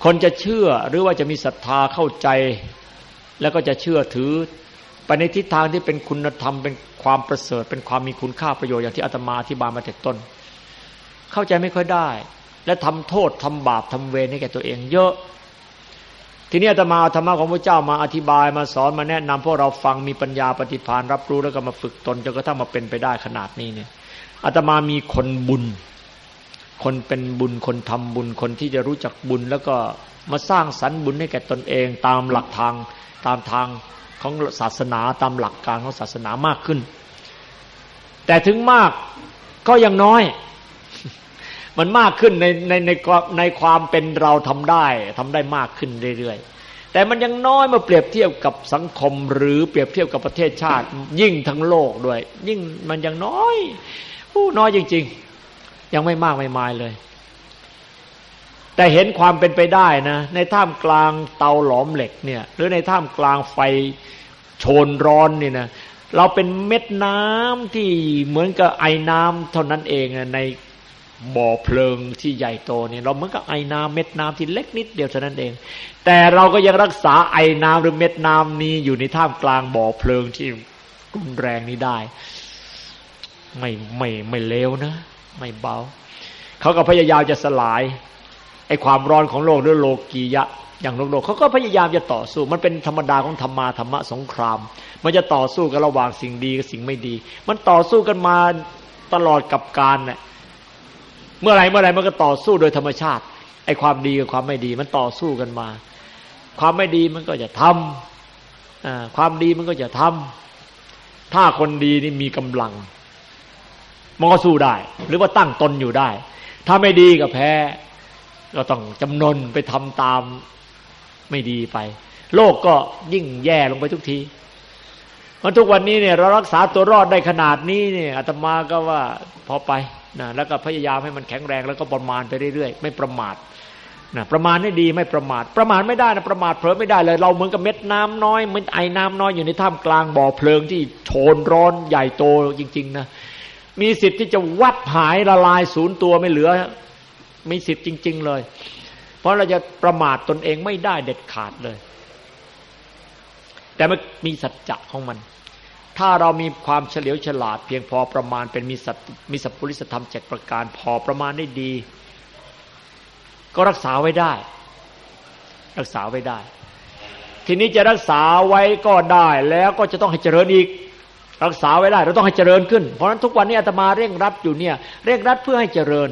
คนจะเชื่อหรือว่าจะมีศรัทธาเข้าใจ แล้วก็จะเชื่อถือไปในทิศทางที่เป็นคุณธรรมเป็นความประเสริฐ เป็นความมีคุณค่าประโยชน์อย่างที่อาตมาอธิบายมาแต่ต้น เข้าใจไม่ค่อยได้ และทำโทษทำบาปทำเวรให้แก่ตัวเองเยอะ ทีนี้อาตมาธรรมะของพระเจ้ามาอธิบายมาสอนมาแนะนำพวกเราฟังมีปัญญาปฏิภาณรับรู้แล้วก็มาฝึกตนจนกระทั่งมาเป็นไปได้ขนาดนี้เนี่ย อาตมามีคนบุญ คนเป็นบุญคนทำบุญคนที่จะรู้จักบุญ แล้วก็มาสร้างสรรค์บุญให้แก่ตนเอง ตามหลักทางตามทางของศาสนาตามหลักการของศาสนามากขึ้น แต่ถึงมากก็ยังน้อย มันมากขึ้นในในในในความเป็นเราทำได้ทำได้มากขึ้นเรื่อยๆ แต่มันยังน้อยเมื่อเปรียบเทียบกับสังคม หรือเปรียบเทียบกับประเทศชาติ ยิ่งทั้งโลกด้วย ยิ่งมันยังน้อย น้อยจริง ๆ ยังไม่มากไม่มายเลย แต่เห็นความเป็นไปได้นะ ในท่ามกลางเตาหลอมเหล็กเนี่ย หรือในท่ามกลางไฟโชนร้อนนี่นะเราเป็นเม็ดน้ำที่เหมือนกับไอ้น้ำเท่านั้นเองในบ่อเพลิงที่ใหญ่โตเนี่ยเราเหมือนกับไอ้น้ำเม็ดน้ำที่เล็กนิดเดียวเท่านั้นเอง แต่เราก็ยังรักษาไอ้น้ำหรือเม็ดน้ำนี้อยู่ในท่ามกลางบ่อเพลิงที่รุนแรงนี้ได้ ไม่ไม่ไม่เลวนะ ไม่เบาเขาก็พยายามจะสลายไอ้ความร้อนของโลกด้วยโลกียะ อย่างโลกโลกเขาก็พยายามจะต่อสู้ มันเป็นธรรมดาของธรรมาธรรมะสงคราม มันจะต่อสู้กันระหว่างสิ่งดีกับสิ่งไม่ดี มันต่อสู้กันมาตลอดกับการเนี่ยเมื่อไรเมื่อไรมันก็ต่อสู้โดยธรรมชาติไอ้ความดีกับความไม่ดี มันต่อสู้กันมา ความไม่ดีมันก็จะทำความดีมันก็จะทำถ้าคนดีนี่มีกำลัง มันก็สู้ได้ หรือว่าตั้งตนอยู่ได้ ถ้าไม่ดีก็แพ้ ก็ต้องจำนนไปทำตามไม่ดีไป โลกก็ยิ่งแย่ลงไปทุกทีมันทุกวันนี้เนี่ยเรารักษาตัวรอดได้ขนาดนี้เนี่ยอาตมาก็ว่าพอไปนะแล้วก็พยายามให้มันแข็งแรงแล้วก็ประมาณไปเรื่อยๆ ไม่ประมาทนะประมาณให้ดีไม่ประมาท ประมาทไม่ได้นะประมาทเผลอไม่ได้เลย เราเหมือนกับเม็ดน้ำน้อยเหมือนไอ้น้ำน้อยอยู่ในท่ามกลางบ่อเพลิงที่โชนร้อนใหญ่โตจริง ๆ นะ มีสิทธิ์ที่จะวัดหายละลายศูนย์ตัวไม่เหลือ มีสิทธิ์จริง ๆ เลย เพราะเราจะประมาทตนเองไม่ได้เด็ดขาดเลย แต่มันมีสัจจะของมัน ถ้าเรามีความเฉลียวฉลาด เพียงพอประมาณเป็นมีสัตมีสัพพุริสธรรมเจ็ดประการ พอประมาณได้ดี ก็รักษาไว้ได้ รักษาไว้ได้ ทีนี้จะรักษาไว้ก็ได้แล้วก็จะต้องให้เจริญอีก รักษาไว้ได้เราต้องให้เจริญขึ้น เพราะฉะนั้นทุกวันนี้อาตมาเร่งรัดอยู่เนี่ย เร่งรัดเพื่อให้เจริญ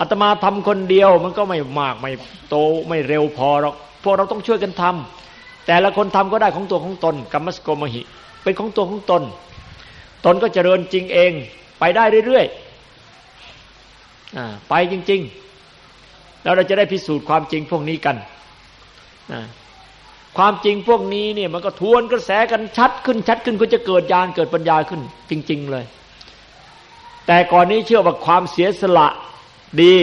อาตมาทำคนเดียวมันก็ไม่มากไม่โตไม่เร็วพอหรอกพวกเราต้องช่วยกันทำแต่ละคนทำก็ได้ของตัวของตนกรรมสโกมหิ เป็นของตัวของตน ตนก็เจริญจริงเอง ไปได้เรื่อยๆไปจริง ๆ แล้วเราจะได้พิสูจน์ความจริงพวกนี้กัน ความจริงพวกนี้เนี่ยมันก็ทวนกระแสกันชัดขึ้นชัดขึ้นก็จะเกิดญาณเกิดปัญญาขึ้น จริง ๆเลย แต่ก่อนนี้เชื่อว่าความเสียสละดี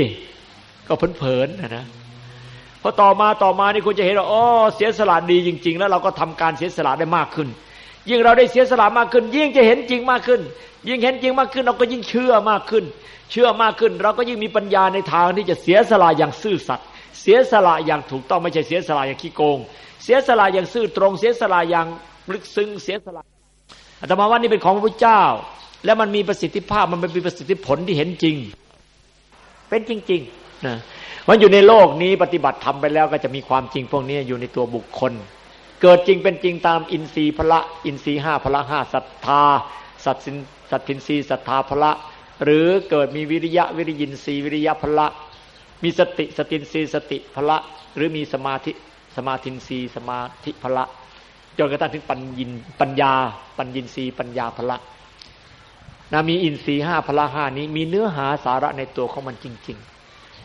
ก็เผินๆนะนะพอต่อมาต่อมานี่คุณจะเห็นว่าอ๋อเสียสละดีจริง ๆ แล้วเราก็ทำการเสียสละได้มากขึ้น ยิ่งเราได้เสียสละมากขึ้น ยิ่งจะเห็นจริงมากขึ้น ยิ่งเห็นจริงมากขึ้น เราก็ยิ่งเชื่อมากขึ้น เชื่อมากขึ้น เราก็ยิ่งมีปัญญาในทางที่จะเสียสละอย่างซื่อสัตย์เสียสละอย่างถูกต้องไม่ใช่เสียสละอย่างขี้โกง เสียสละอย่างซื่อตรง เสียสละอย่างลึกซึ้งเสียสละอาตมาว่านี่เป็นของพระพุทธเจ้า และมันมีประสิทธิภาพมันเป็นประสิทธิผลที่เห็นจริง เป็นจริงๆนะมันอยู่ในโลกนี้ปฏิบัติทำไปแล้วก็จะมีความจริงพวกนี้อยู่ในตัวบุคคล เกิดจริงเป็นจริงตามอินทรีย์พละ อินทรีย์ห้าพละห้าศรัทธาสัทธินสัทธินทรีย์ศรัทธาพละ หรือเกิดมีวิริยะวิริยินทรีย์วิริยะพละ มีสติสตินทรีย์สติพละ หรือมีสมาธิ สมาธินทรีย์สมาธิพละจนกระทั่งถึงปัญญินปัญญา ปัญญินทรีย์ปัญญาพละนะมีอินทรีย์ห้าพละห้านี้ มีเนื้อหาสาระในตัวของมันจริง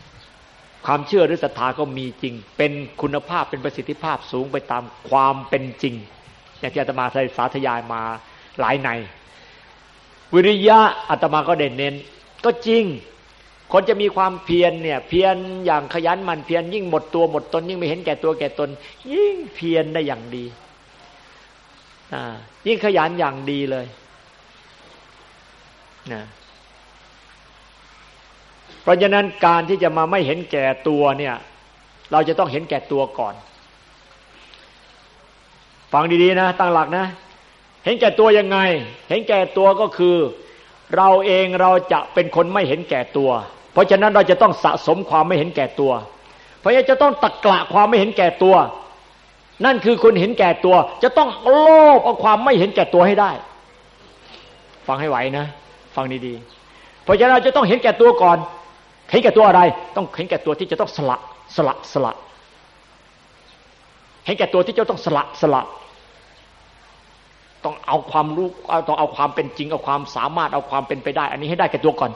ๆ ความเชื่อหรือศรัทธาก็มีจริง เป็นคุณภาพเป็นประสิทธิภาพสูงไปตามความเป็นจริงอย่างที่อาตมาได้สาธยายมาหลายใน วิริยะอาตมาก็เด่นเน้น ก็จริง คนจะมีความเพียรเนี่ย เพียรอย่างขยันมันเพียรยิ่งหมดตัวหมดตน ยิ่งไม่เห็นแก่ตัวแก่ตน ยิ่งเพียรได้อย่างดียิ่งขยันอย่างดีเลยนะเพราะฉะนั้นการที่จะมาไม่เห็นแก่ตัวเนี่ย เราจะต้องเห็นแก่ตัวก่อน ฟังดีๆนะตั้งหลักนะ เห็นแก่ตัวยังไง เห็นแก่ตัวก็คือ เราเองเราจะเป็นคนไม่เห็นแก่ตัว เพราะฉะนั้นเราจะต้องสะสมความไม่เห็นแก่ตัว เพราะฉะนั้นจะต้องตะกละความไม่เห็นแก่ตัว นั่นคือคนเห็นแก่ตัว จะต้องโลภเอาความไม่เห็นแก่ตัวให้ได้ ฟังให้ไหวนะ ฟังดีๆ เพราะฉะนั้นเราจะต้องเห็นแก่ตัวก่อน เห็นแก่ตัวอะไร ต้องเห็นแก่ตัวที่จะต้องสละสละสละ เห็นแก่ตัวที่จะต้องสละสละ ต้องเอาความรู้ต้องเอาความเป็นจริงเอาความสามารถเอาความเป็นไปได้ อันนี้ให้ได้แก่ตัวก่อน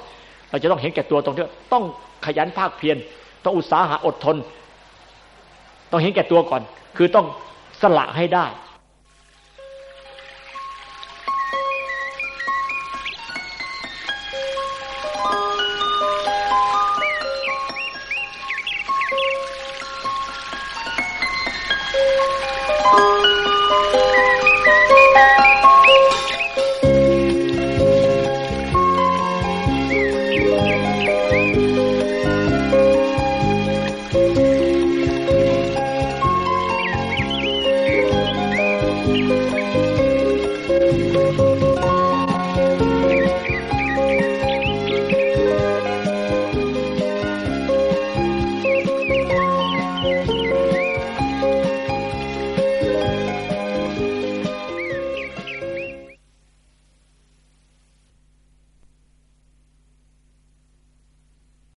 เราจะต้องเห็นแก่ตัวตรงที่ต้องขยันภาคเพียรต้องอุตสาหะอดทน ต้องเห็นแก่ตัวก่อน คือต้องสละให้ได้